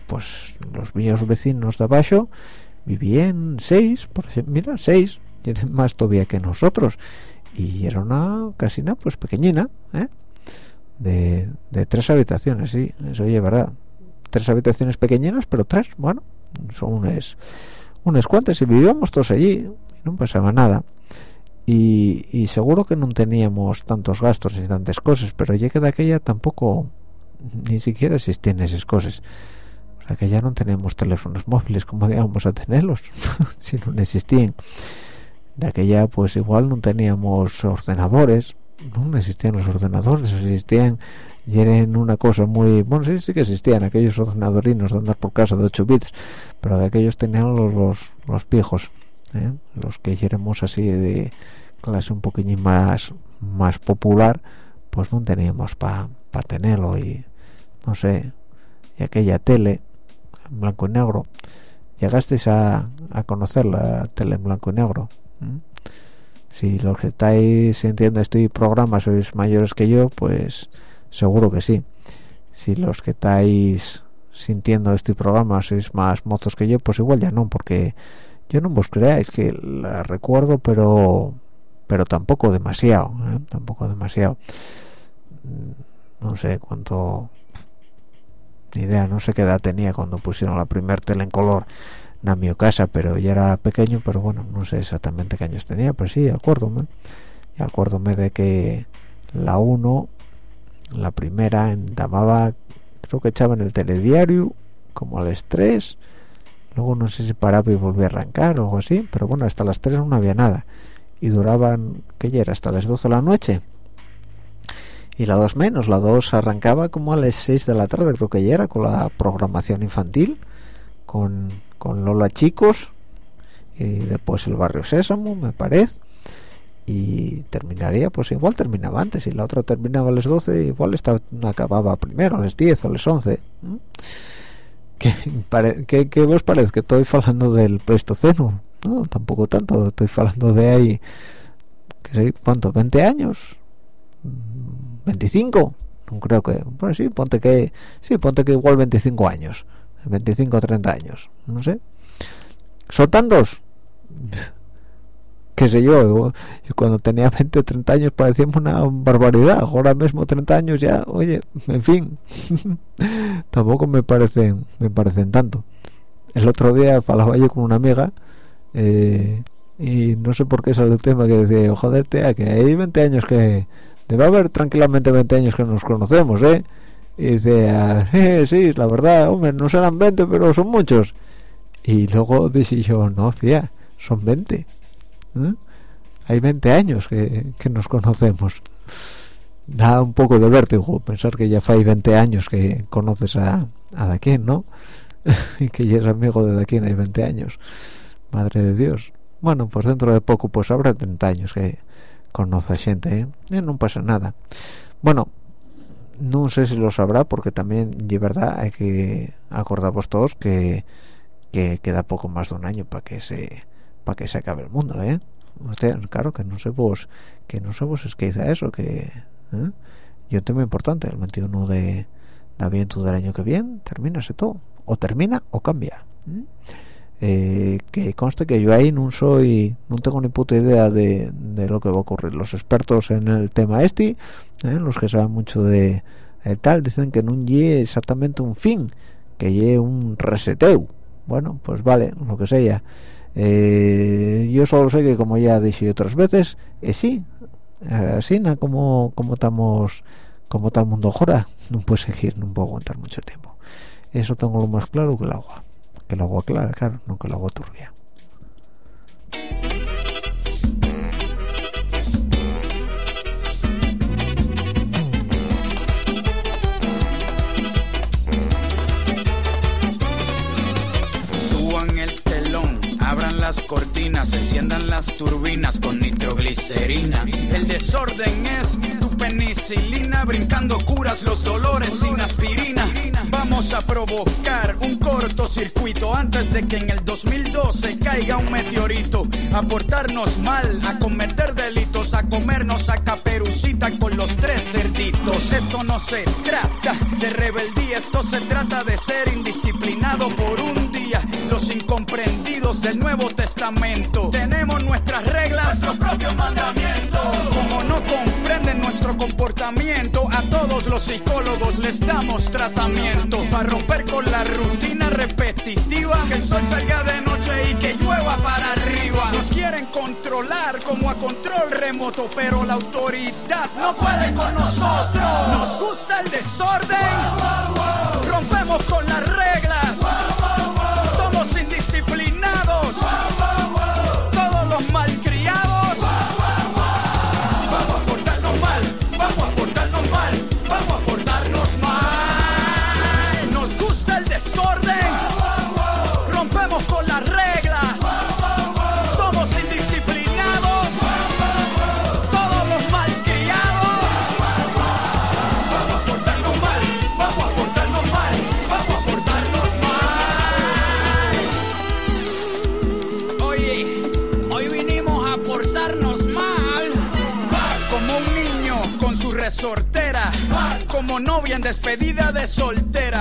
pues los míos vecinos de abajo vivían seis por ejemplo mira seis tienen más todavía que nosotros y era una casina pues pequeñina ¿eh? de, de, tres habitaciones sí eso oye verdad tres habitaciones pequeñinas pero tres bueno son unas unas cuantas y vivíamos todos allí no pasaba nada. Y, seguro que no teníamos tantos gastos ni tantas cosas pero ya que de aquella tampoco ni siquiera existían esas cosas. O sea que ya no teníamos teléfonos móviles como íbamos a tenerlos si no existían. De aquella pues igual no teníamos ordenadores no existían los ordenadores existían y eran una cosa muy bueno sí sí que existían aquellos ordenadorinos de andar por casa de 8 bits pero de aquellos tenían los los, los viejos ¿eh? los que éramos así de clase un poquillo más más popular pues no teníamos para pa tenerlo y no sé y aquella tele en blanco y negro llegasteis a, a conocer la tele en blanco y negro si los que estáis sintiendo este programa sois mayores que yo pues seguro que sí. Si los que estáis sintiendo este programa sois más mozos que yo pues igual ya no porque yo no vos creáis que la recuerdo pero pero tampoco demasiado ¿eh? tampoco demasiado. Mm, no sé cuánto ni idea no sé qué edad tenía cuando pusieron la primer tele en color en mi casa pero ya era pequeño pero bueno no sé exactamente qué años tenía pero sí acuérdome. Y acuérdome de que la 1 la primera llamaba creo que echaban el telediario como al estrés luego no sé si paraba y volvía a arrancar o algo así pero bueno hasta las 3 no había nada. Y duraban que ya era hasta las 12 de la noche. Y la 2 menos la 2 arrancaba como a las 6 de la tarde creo que ya era con la programación infantil con con Lola Chicos y después el barrio Sésamo me parece y terminaría pues igual terminaba antes y la otra terminaba a las 12 igual esta acababa primero a las 10 o a las 11 ¿Qué, qué, os parece que estoy hablando del Pleistoceno? no tampoco tanto estoy hablando de ahí que sé cuánto 20 años 25 no creo que bueno sí ponte que sí ponte que igual 25 años 25 o 30 años no sé. Soltan dos qué sé yo, cuando tenía 20 o 30 años parecía una barbaridad ahora mismo 30 años ya oye en fin tampoco me parecen me parecen tanto. El otro día falaba yo con una amiga eh, y no sé por qué salió el tema que decía joderte que hay 20 años que debe haber tranquilamente 20 años que nos conocemos eh y decía eh, sí la verdad hombre no serán 20 pero son muchos y luego dije yo no fía son 20 ¿eh? hay 20 años que, nos conocemos da un poco de vértigo pensar que ya hay 20 años que conoces a, a Daquín ¿no? y que ya es amigo de Daquín hay 20 años madre de Dios bueno pues dentro de poco pues habrá 30 años que conoce a gente ¿eh? y no pasa nada bueno no sé si lo sabrá porque también de verdad hay que acordaros todos que, que queda poco más de un año para que se para que se acabe el mundo eh claro que no sé vos que no sé vos es que dice eso que ¿eh? y un tema importante el 21 de, de aviento del año que viene terminase todo. O termina o cambia ¿eh? Eh, que conste que yo ahí no soy no tengo ni puta idea de, lo que va a ocurrir. Los expertos en el tema este eh, los que saben mucho de, tal dicen que no lleve exactamente un fin que lleve un reseteo bueno pues vale lo que sea eh, yo solo sé que como ya dije otras veces eh, sí así como como estamos como tal mundo ahora no puede seguir no puedo aguantar mucho tiempo eso tengo lo más claro que el agua que el agua clara, claro, no que el agua turbia. Las cortinas, enciendan las turbinas con nitroglicerina. El desorden es tu penicilina, brincando curas los dolores sin aspirina Vamos a provocar un cortocircuito antes de que en el 2012 caiga un meteorito. A portarnos mal, a cometer delitos, a comernos a caperucita con los tres cerditos. Esto no se trata de rebeldía, esto se trata de ser indisciplinado por un Los incomprendidos del Nuevo Testamento. Tenemos nuestras reglas, nuestros propios mandamientos. Como no comprenden nuestro comportamiento, a todos los psicólogos les damos tratamiento para romper con la rutina repetitiva. Que el sol salga de noche y que llueva para arriba. Nos quieren controlar como a control remoto, pero la autoridad no puede con nosotros. Nos gusta el desorden. Rompemos con las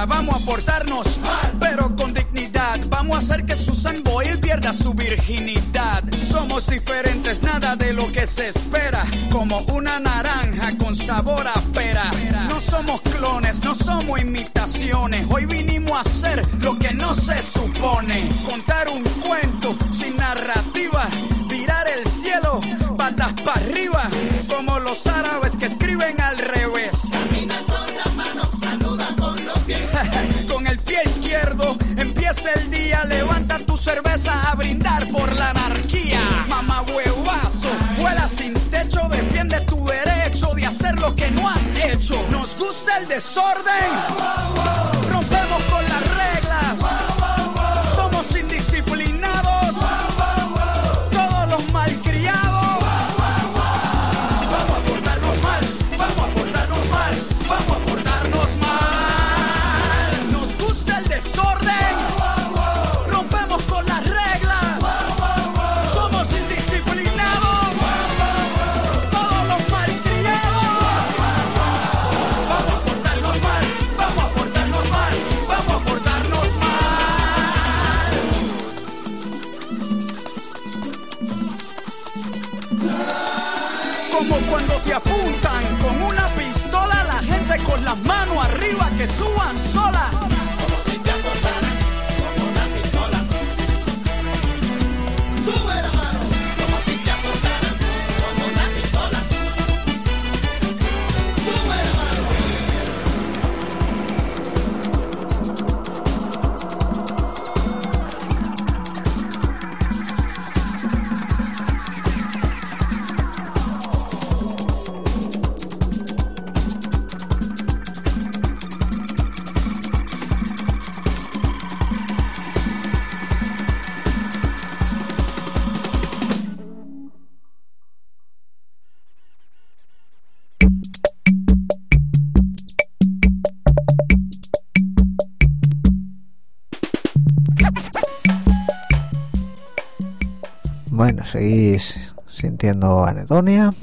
Vamos a portarnos, pero con dignidad. Vamos a hacer que Susan Boyle pierda su virginidad. Somos diferentes, nada de lo que se espera. Como una naranja con sabor a pera. No somos clones, no somos imitaciones. Hoy vinimos a hacer lo que no se supone. Contar un cuento sin narrativa. Virar el cielo, patas para arriba. Como los árabes que escriben al revés. Con el pie izquierdo empieza el día, levanta tu cerveza a brindar por la anarquía. Mamá huevazo, vuela sin techo, defiende tu derecho de hacer lo que no has hecho. Nos gusta el desorden, rompemos seguís sintiendo anedonia,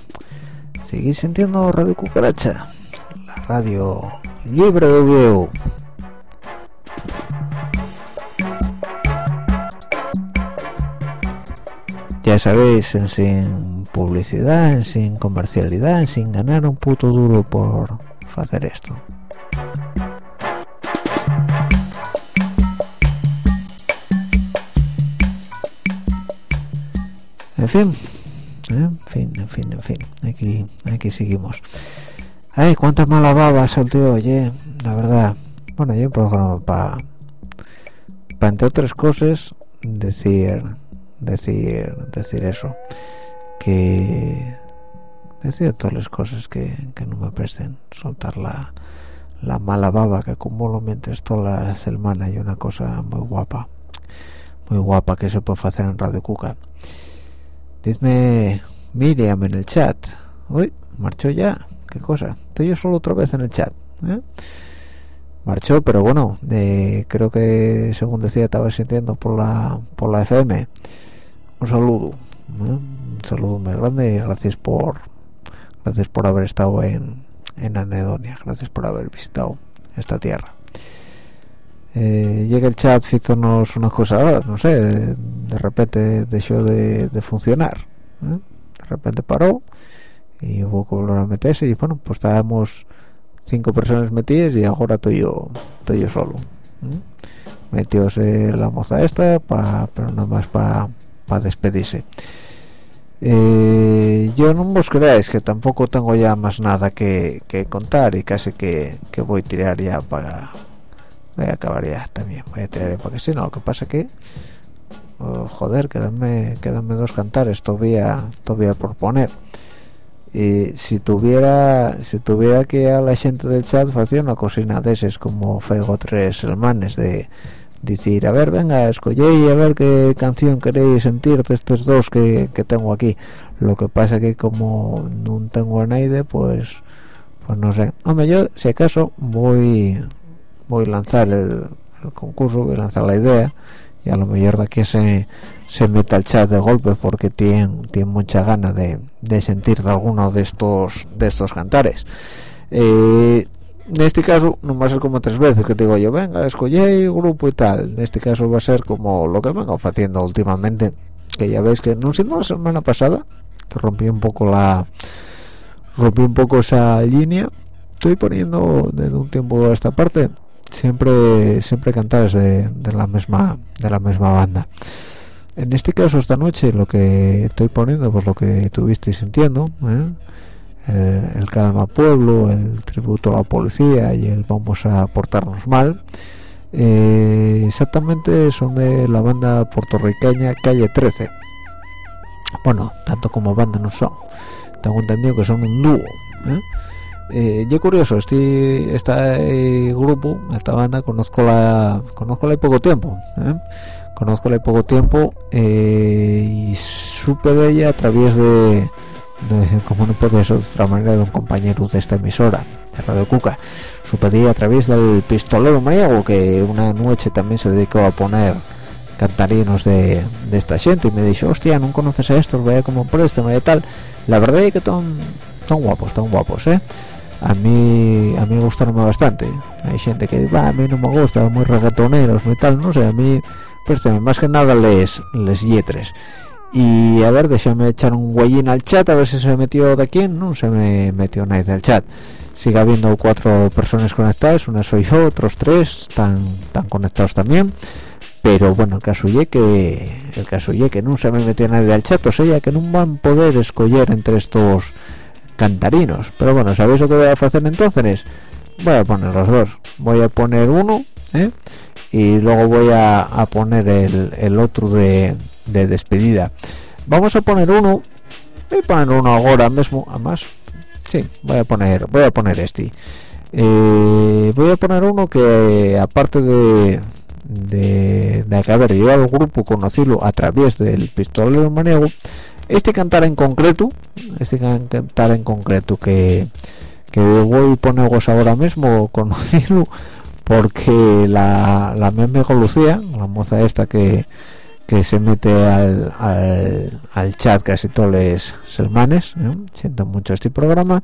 seguís sintiendo Radio Cucaracha, la radio libre de view. Ya sabéis, sin publicidad, sin comercialidad, sin ganar un puto duro por hacer esto. En fin, ¿eh? en fin, en fin, en fin, aquí, aquí seguimos. Ay, cuántas malas babas el tío, oye, la verdad. Bueno, yo un programa para, para entre otras cosas, decir, decir, decir eso, que decir todas las cosas que, que no me presten, soltar la, la mala baba que acumulo mientras toda la semana y una cosa muy guapa, muy guapa que se puede hacer en Radio Cuca. Dime Miriam en el chat. Uy, marchó ya. ¿Qué cosa? Estoy yo solo otra vez en el chat. ¿eh? Marchó, pero bueno, eh, creo que según decía estaba sintiendo por la por la FM. Un saludo. ¿eh? Un saludo muy grande gracias por gracias por haber estado en, en Anedonia. Gracias por haber visitado esta tierra. Eh, llega el chat, hizonos una cosa, no sé, de, repente dejó de, de funcionar. ¿eh? De repente paró y hubo que volver a meterse y bueno, pues estábamos cinco personas metidas y ahora estoy yo, estoy yo solo. ¿eh? Metióse la moza esta, pa, pero nada más para pa despedirse. Eh, yo no vos creáis que tampoco tengo ya más nada que, que contar y casi que, que voy a tirar ya para voy a acabar ya también voy a tirar ya para que sí no lo que pasa que oh, joder quedanme quedanme dos cantares todavía todavía por poner. Y si tuviera si tuviera que a la gente del chat hacía una cocina de esas como fego tres hermanes de decir a ver venga escogéis a ver qué canción queréis sentir de estos dos que, que tengo aquí lo que pasa que como no tengo a nadie pues pues no sé. Hombre yo si acaso voy voy a lanzar el, concurso voy a lanzar la idea y a lo mejor de aquí se, se meta el chat de golpe porque tiene, tiene mucha gana de, de sentir de alguno de estos de estos cantares. Eh, en este caso no va a ser como tres veces que digo yo venga escogí grupo y tal en este caso va a ser como lo que vengo haciendo últimamente que ya veis que no siendo la semana pasada que rompí un poco la rompí un poco esa línea. Estoy poniendo desde un tiempo a esta parte siempre siempre cantares de, de la misma de la misma banda en este caso esta noche lo que estoy poniendo pues lo que estuvisteis sintiendo ¿eh? el, calma pueblo el tributo a la policía y el vamos a portarnos mal eh, exactamente son de la banda puertorriqueña calle 13 bueno tanto como banda no son tengo entendido que son un dúo ¿eh? Eh, y curioso este grupo esta banda conozco la conozco la poco tiempo conozco la poco tiempo y supe de ella a través de como no puede ser de otra manera de un compañero de esta emisora de Radio Cuca. Su pedí a través del pistolero maniego que una noche también se dedicó a poner cantarinos de, esta gente y me dijo hostia no conoces a estos vaya como préstamo y tal la verdad es que son son guapos son guapos eh a mí a mí gustaron bastante. Hay gente que va a mí no me gusta muy reggaetoneros muy tal no sé a mí préstame más que nada les les yetres y a ver déjame echar un huellín al chat a ver si se metió de aquí no se me metió nadie del chat. Sigue habiendo cuatro personas conectadas una soy yo otros tres están tan conectados también. Pero bueno el caso y que el caso y que no se me metió nadie al chat o sea que no van a poder escoger entre estos cantarinos. Pero bueno sabéis lo que voy a hacer entonces voy a poner los dos. Voy a poner uno ¿eh? y luego voy a, poner el, el otro de de despedida. Vamos a poner uno. Voy a poner uno ahora mismo además. Sí voy a poner voy a poner este. Eh, voy a poner uno que aparte de de, de haber yo al grupo conocido a través del pistolero maniego este cantar en concreto este cantar en concreto que que voy a poneros ahora mismo conocido porque la, la meme Lucía la moza esta que que se mete al, al, chat casi todos los semanas ¿eh? siento mucho este programa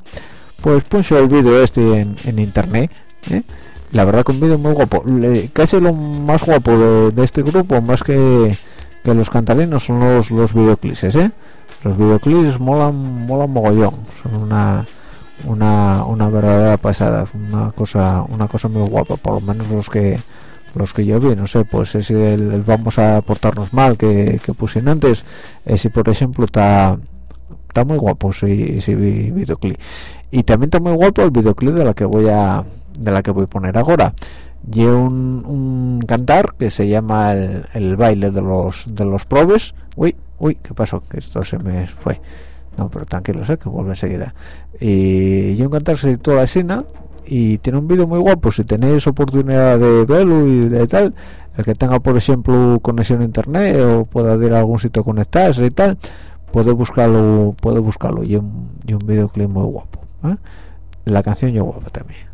pues puso el vídeo este en, internet ¿eh? la verdad que un vídeo muy guapo casi lo más guapo de, este grupo más que, que los cantarinos son los, los videoclips ¿eh? los videoclips molan molan mogollón son una una, una verdadera pasada una cosa una cosa muy guapa por lo menos los que los que yo vi, no sé, pues si el, vamos a portarnos mal que, que pusieron antes, si por ejemplo está está muy guapo si, si videoclip y también está muy guapo el videoclip de la que voy a de la que voy a poner ahora y un, un cantar que se llama el, baile de los de los probes. Uy uy qué pasó que esto se me fue. No pero tranquilo sé que vuelve enseguida. Y, y un cantar se titula La escena y tiene un vídeo muy guapo. Si tenéis oportunidad de verlo y tal el que tenga por ejemplo conexión a internet o pueda ir a algún sitio conectarse y tal puede buscarlo puede buscarlo. Y un, y un videoclip muy guapo ¿eh? la canción yo guapa también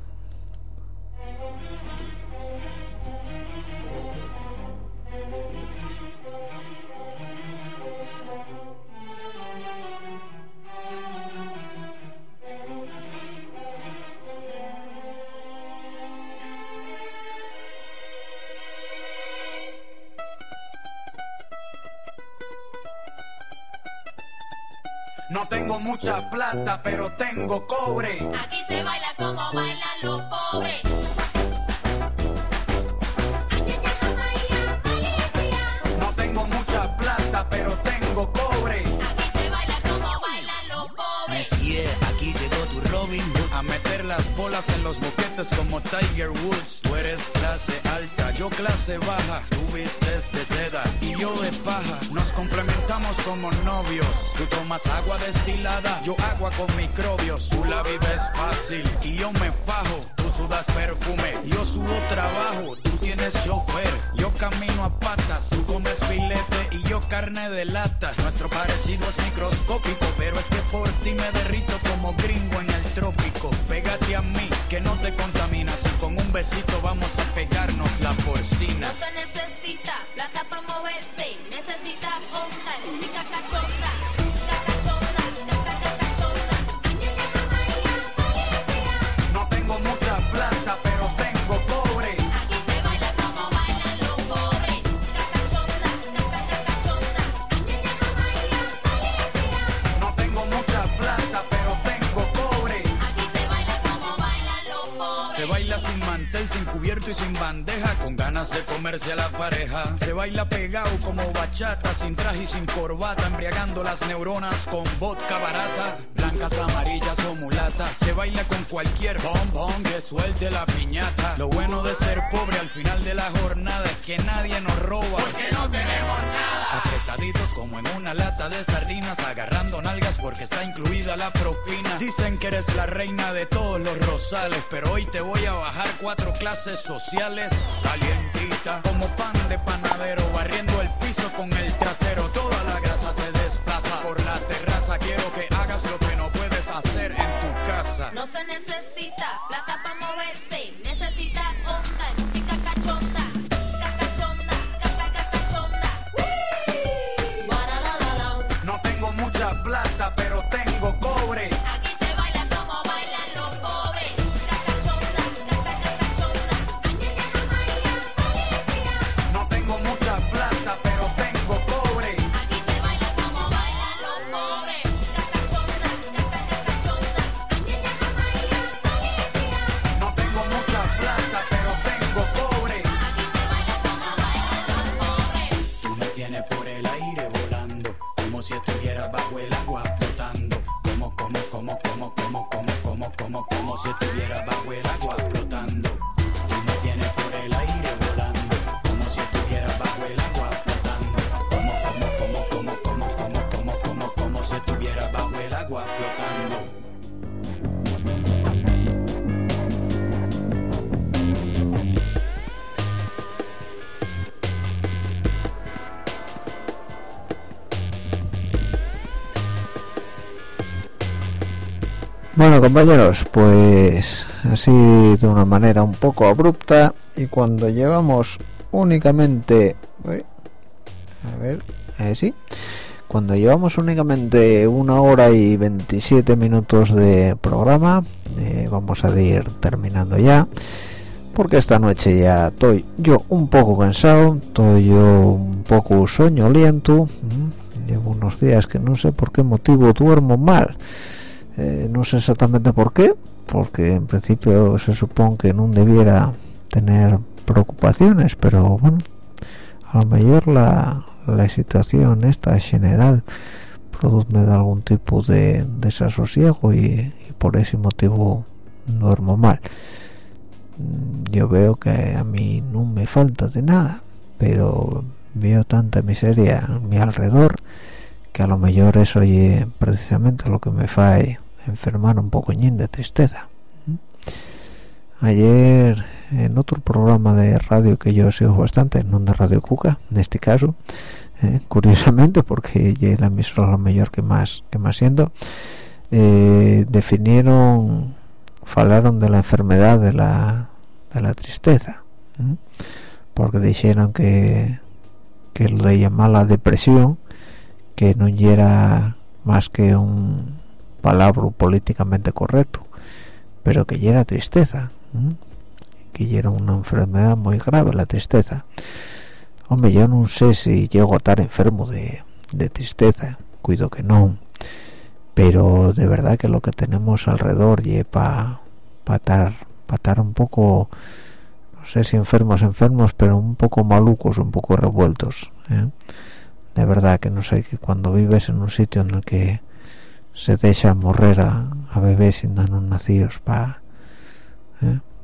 No tengo mucha plata, pero tengo cobre. Aquí se baila como bailan los pobres. Las bolas en los boquetes como Tiger Woods. Tú eres clase alta, yo clase baja. Tú vistes de seda y yo de paja. Nos complementamos como novios. Tú tomas agua destilada, yo agua con microbios. Tú la vives fácil y yo me fajo. Tú sudas perfume, yo subo trabajo. Tú tienes chofer, yo camino a patas. Tú comes filete yo carne de lata. Nuestro parecido es microscópico, pero es que por ti me derrito como gringo en el trópico. Pégate a mí, que no te contaminas. Y con un besito vamos a pegarnos la porcina. No se necesita plata para y sin bandeja, con ganas de comerse a la pareja. Se baila pegado como bachata, sin traje y sin corbata, embriagando las neuronas con vodka barata. Blancas, amarillas o mulatas, se baila con cualquier bombón que suelte la piñata. Lo bueno de ser pobre al final de la jornada es que nadie nos roba. Porque no tenemos nada. Apretaditos como en una lata de sardinas, agarrando nalgas porque está incluida la propina. Dicen que eres la reina de todos los rosales, pero hoy te voy a bajar cuatro clases sociales. Calientita, como pan de panadero, compañeros, pues así de una manera un poco abrupta y cuando llevamos únicamente... A ver, eh, sí. Cuando llevamos únicamente una hora y 27 minutos de programa, eh, vamos a ir terminando ya. Porque esta noche ya estoy yo un poco cansado, estoy yo un poco soñoliento. Llevo unos días que no sé por qué motivo duermo mal. No sé exactamente por qué, porque en principio se supone que no debiera tener preocupaciones, pero bueno, a lo mejor la, la situación esta general produce de algún tipo de desasosiego y, y por ese motivo duermo mal. Mm, Yo veo que a mí no me falta de nada, pero veo tanta miseria a mi alrededor que a lo mejor eso es precisamente lo que me fae enfermar un poco de tristeza. Ayer en otro programa de radio que yo sigo bastante, no de Radio Cuca, en este caso, eh, curiosamente porque es la emisora lo mejor que más que más siendo, eh, definieron, falaron de la enfermedad de la, de la tristeza, porque dijeron que que lo de llamar la depresión que no era más que un palabra políticamente correcto pero que ya era tristeza que ya una enfermedad muy grave la tristeza hombre yo no sé si llego a estar enfermo de, tristeza cuido que no pero de verdad que lo que tenemos alrededor y para estar pa estar un poco no sé si enfermos enfermos pero un poco malucos un poco revueltos ¿eh? de verdad que no sé que cuando vives en un sitio en el que se deja morrer a, a bebés sin dar nacidos para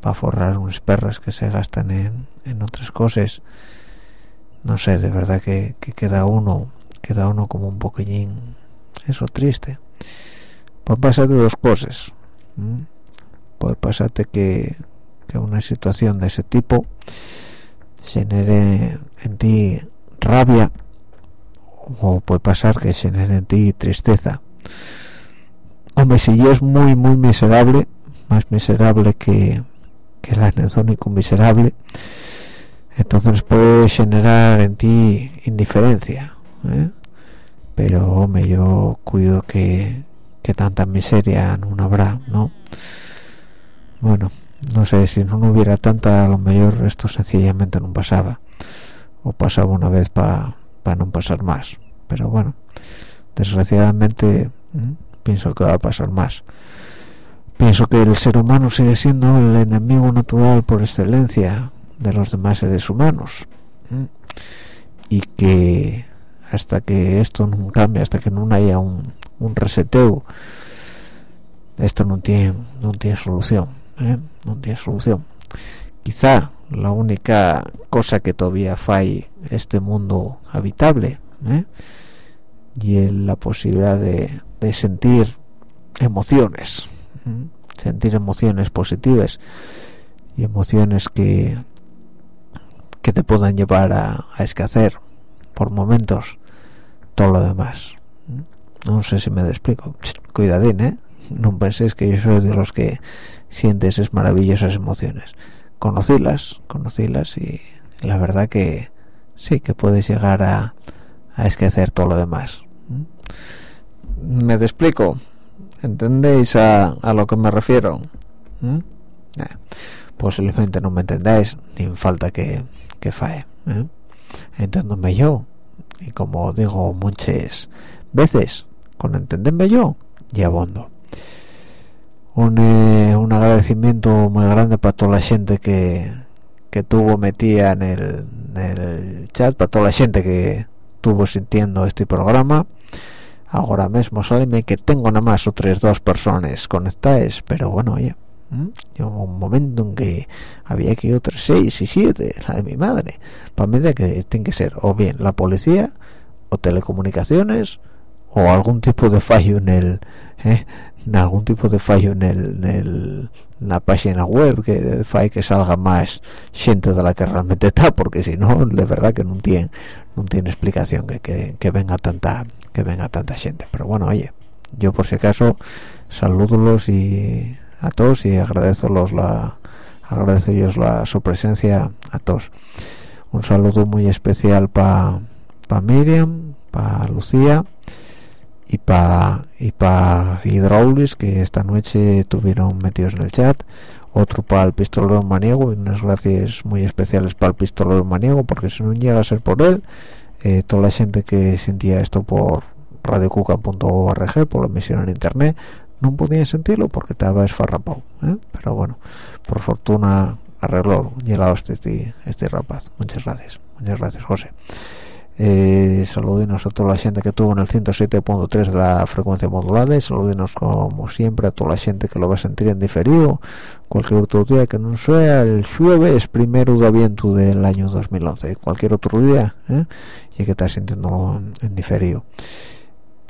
para forrar unas perras que se gastan en, en otras cosas no sé de verdad que, que queda uno queda uno como un poquillín eso triste. Puede pasar de dos cosas puede pasarte que, que una situación de ese tipo genere en ti rabia o puede pasar que genere en ti tristeza hombre si yo es muy muy miserable más miserable que, que el anedónico miserable entonces puede generar en ti indiferencia ¿eh? pero hombre yo cuido que, que tanta miseria no habrá no bueno no sé si no hubiera tanta a lo mejor esto sencillamente no pasaba o pasaba una vez para no pasar más pero bueno desgraciadamente ¿m? Pienso que va a pasar más pienso que el ser humano sigue siendo el enemigo natural por excelencia de los demás seres humanos y que hasta que esto no cambie hasta que no haya un, un reseteo esto no tiene no tiene solución ¿eh? no tiene solución quizá la única cosa que todavía falle este mundo habitable ¿eh? y la posibilidad de, de sentir emociones sentir emociones positivas y emociones que que te puedan llevar a, a por momentos todo lo demás. No sé si me explico. Cuidadín eh no penséis que yo soy de los que siente esas maravillosas emociones. Conocílas conocílas y la verdad que sí que puedes llegar a, a esquecer todo lo demás me explico entendéis a, a lo que me refiero ¿Mm? Eh, posiblemente no me entendáis ni falta que, que fae ¿eh? yo. Y como digo muchas veces con entenderme yo y abondo un, eh, un agradecimiento muy grande para toda la gente que, que tuvo metida en el, en el chat para toda la gente que estuvo sintiendo este programa ahora mismo sale que tengo nada más otras dos personas conectadas pero bueno oye yo un momento en que había que otras seis y siete la de mi madre. Para mí de que tiene que ser o bien la policía o telecomunicaciones o algún tipo de fallo en el ¿eh? algún tipo de fallo en el, en la página web que que salga más gente de la que realmente está porque si no de verdad que no tiene no tiene explicación que, que, que venga tanta que venga tanta gente pero bueno oye yo por si acaso salúdolos y a todos y agradezcolos la agradezco ellos la su presencia a todos un saludo muy especial para pa Miriam para Lucía y para y pa que esta noche estuvieron metidos en el chat. Otro para el pistolero maniego y unas gracias muy especiales para el pistolero maniego porque si no llega a ser por él eh, toda la gente que sentía esto por radiocuca.org por la emisión en internet no podía sentirlo porque estaba esfarrapado ¿eh? pero bueno por fortuna arregló y la hostia este, este rapaz. Muchas gracias muchas gracias José eh, a toda la gente que tuvo en el 107.3 de la frecuencia modulada y saludinos como siempre a toda la gente que lo va a sentir en diferido. Cualquier otro día que no sea el jueves primero de aviento del año 2011 cualquier otro día ¿eh? y que está sintiéndolo en, diferido.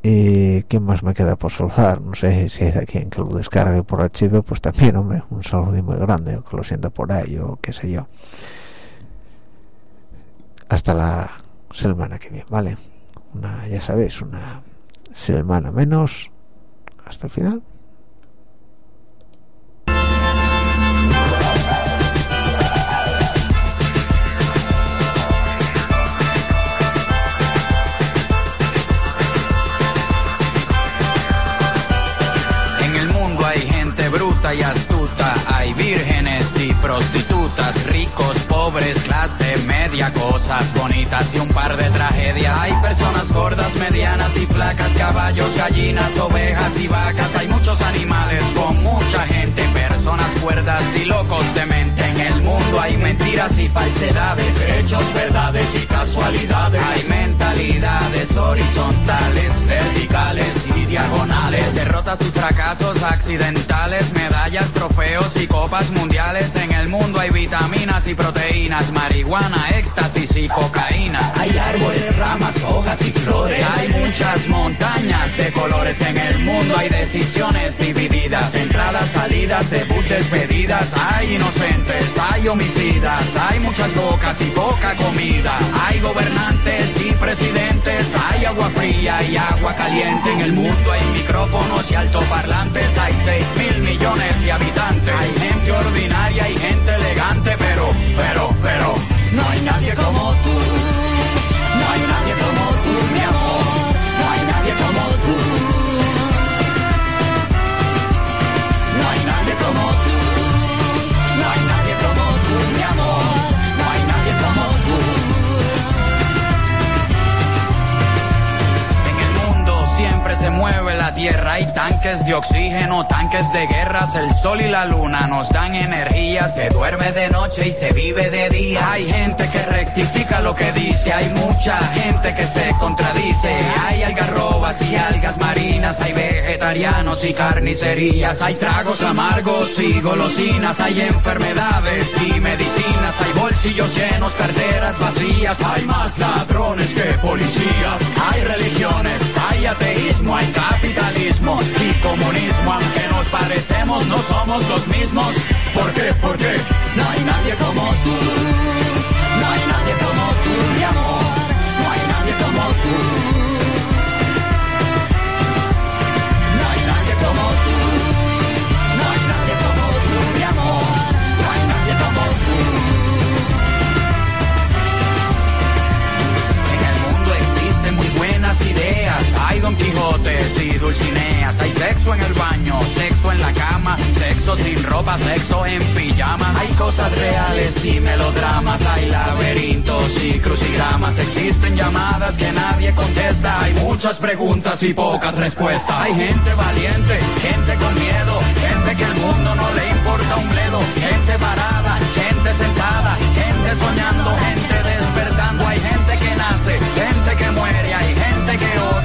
Y quién más me queda por saludar no sé si hay quien que lo descargue por archivo pues también hombre un saludo muy grande o que lo sienta por ahí o qué sé yo. Hasta la semana que viene vale. Una ya sabéis una semana menos. Hasta el final. En el mundo hay gente bruta y astuta, hay vírgenes y prostitutas, ricos, pobres, clase media, cosas bonitas y un par de tragedias. Hay personas gordas, medianas y flacas, caballos, gallinas, ovejas y vacas. Hay muchos animales con mucha gente, personas cuerdas y locos de mente. En el mundo hay mentiras y falsedades, hechos, verdades y casualidades. Hay mentalidades horizontales, verticales y diagonales. Derrotas y fracasos accidentales, medallas, trofeos y copas mundiales. En el mundo hay vitaminas y proteínas, marihuana, éxtasis y cocaína. Hay árboles, ramas, hojas y flores. Hay muchas montañas de colores en el mundo. Hay decisiones divididas, entradas, salidas, debut, despedidas. Hay inocentes, hay homicidas. Hay muchas bocas y poca comida. Hay gobernantes y presidentes. Hay agua fría y agua caliente. En el mundo hay micrófonos y altoparlantes. Hay 6 mil millones de habitantes. Hay gente ordinaria y gente elegante. Pero, pero, pero, no hay nadie como tú. La tierra. Hay tanques de oxígeno, tanques de guerras. El sol y la luna nos dan energía. Se duerme de noche y se vive de día. Hay gente que rectifica lo que dice. Hay mucha gente que se contradice. Hay algarrobas y algas marinas. Hay vegetarianos y carnicerías. Hay tragos amargos y golosinas. Hay enfermedades y medicinas. Hay bolsillos llenos, carteras vacías. Hay más ladrones que policías. Hay religiones, hay ateísmo, hay capitalismo y comunismo. Aunque nos parecemos, no somos los mismos. ¿Por qué? ¿Por qué? No hay nadie como tú. No hay nadie como tú, mi amor. No hay nadie como tú. Don Quijotes y Dulcineas. Hay sexo en el baño, sexo en la cama, sexo sin ropa, sexo en pijama. Hay cosas reales y melodramas. Hay laberintos y crucigramas. Existen llamadas que nadie contesta. Hay muchas preguntas y pocas respuestas. Hay gente valiente, gente con miedo, gente que al mundo no le importa un bledo. Gente parada, gente sentada, gente soñando, gente despertando. Hay gente que nace, gente que muere, hay gente que odia,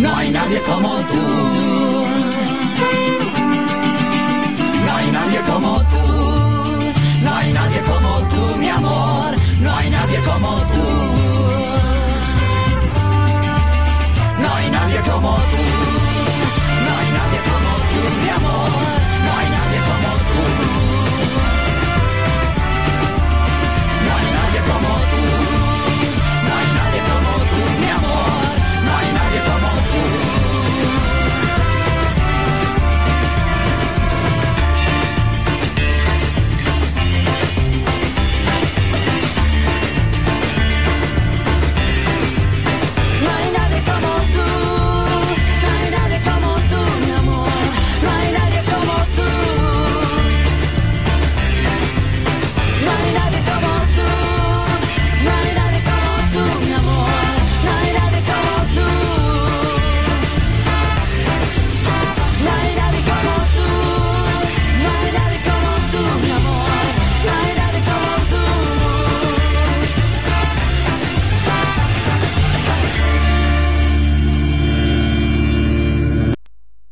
No hay nadie como tú. No hay nadie como tú. No hay nadie como tú, mi amor. No hay nadie como tú. No hay nadie como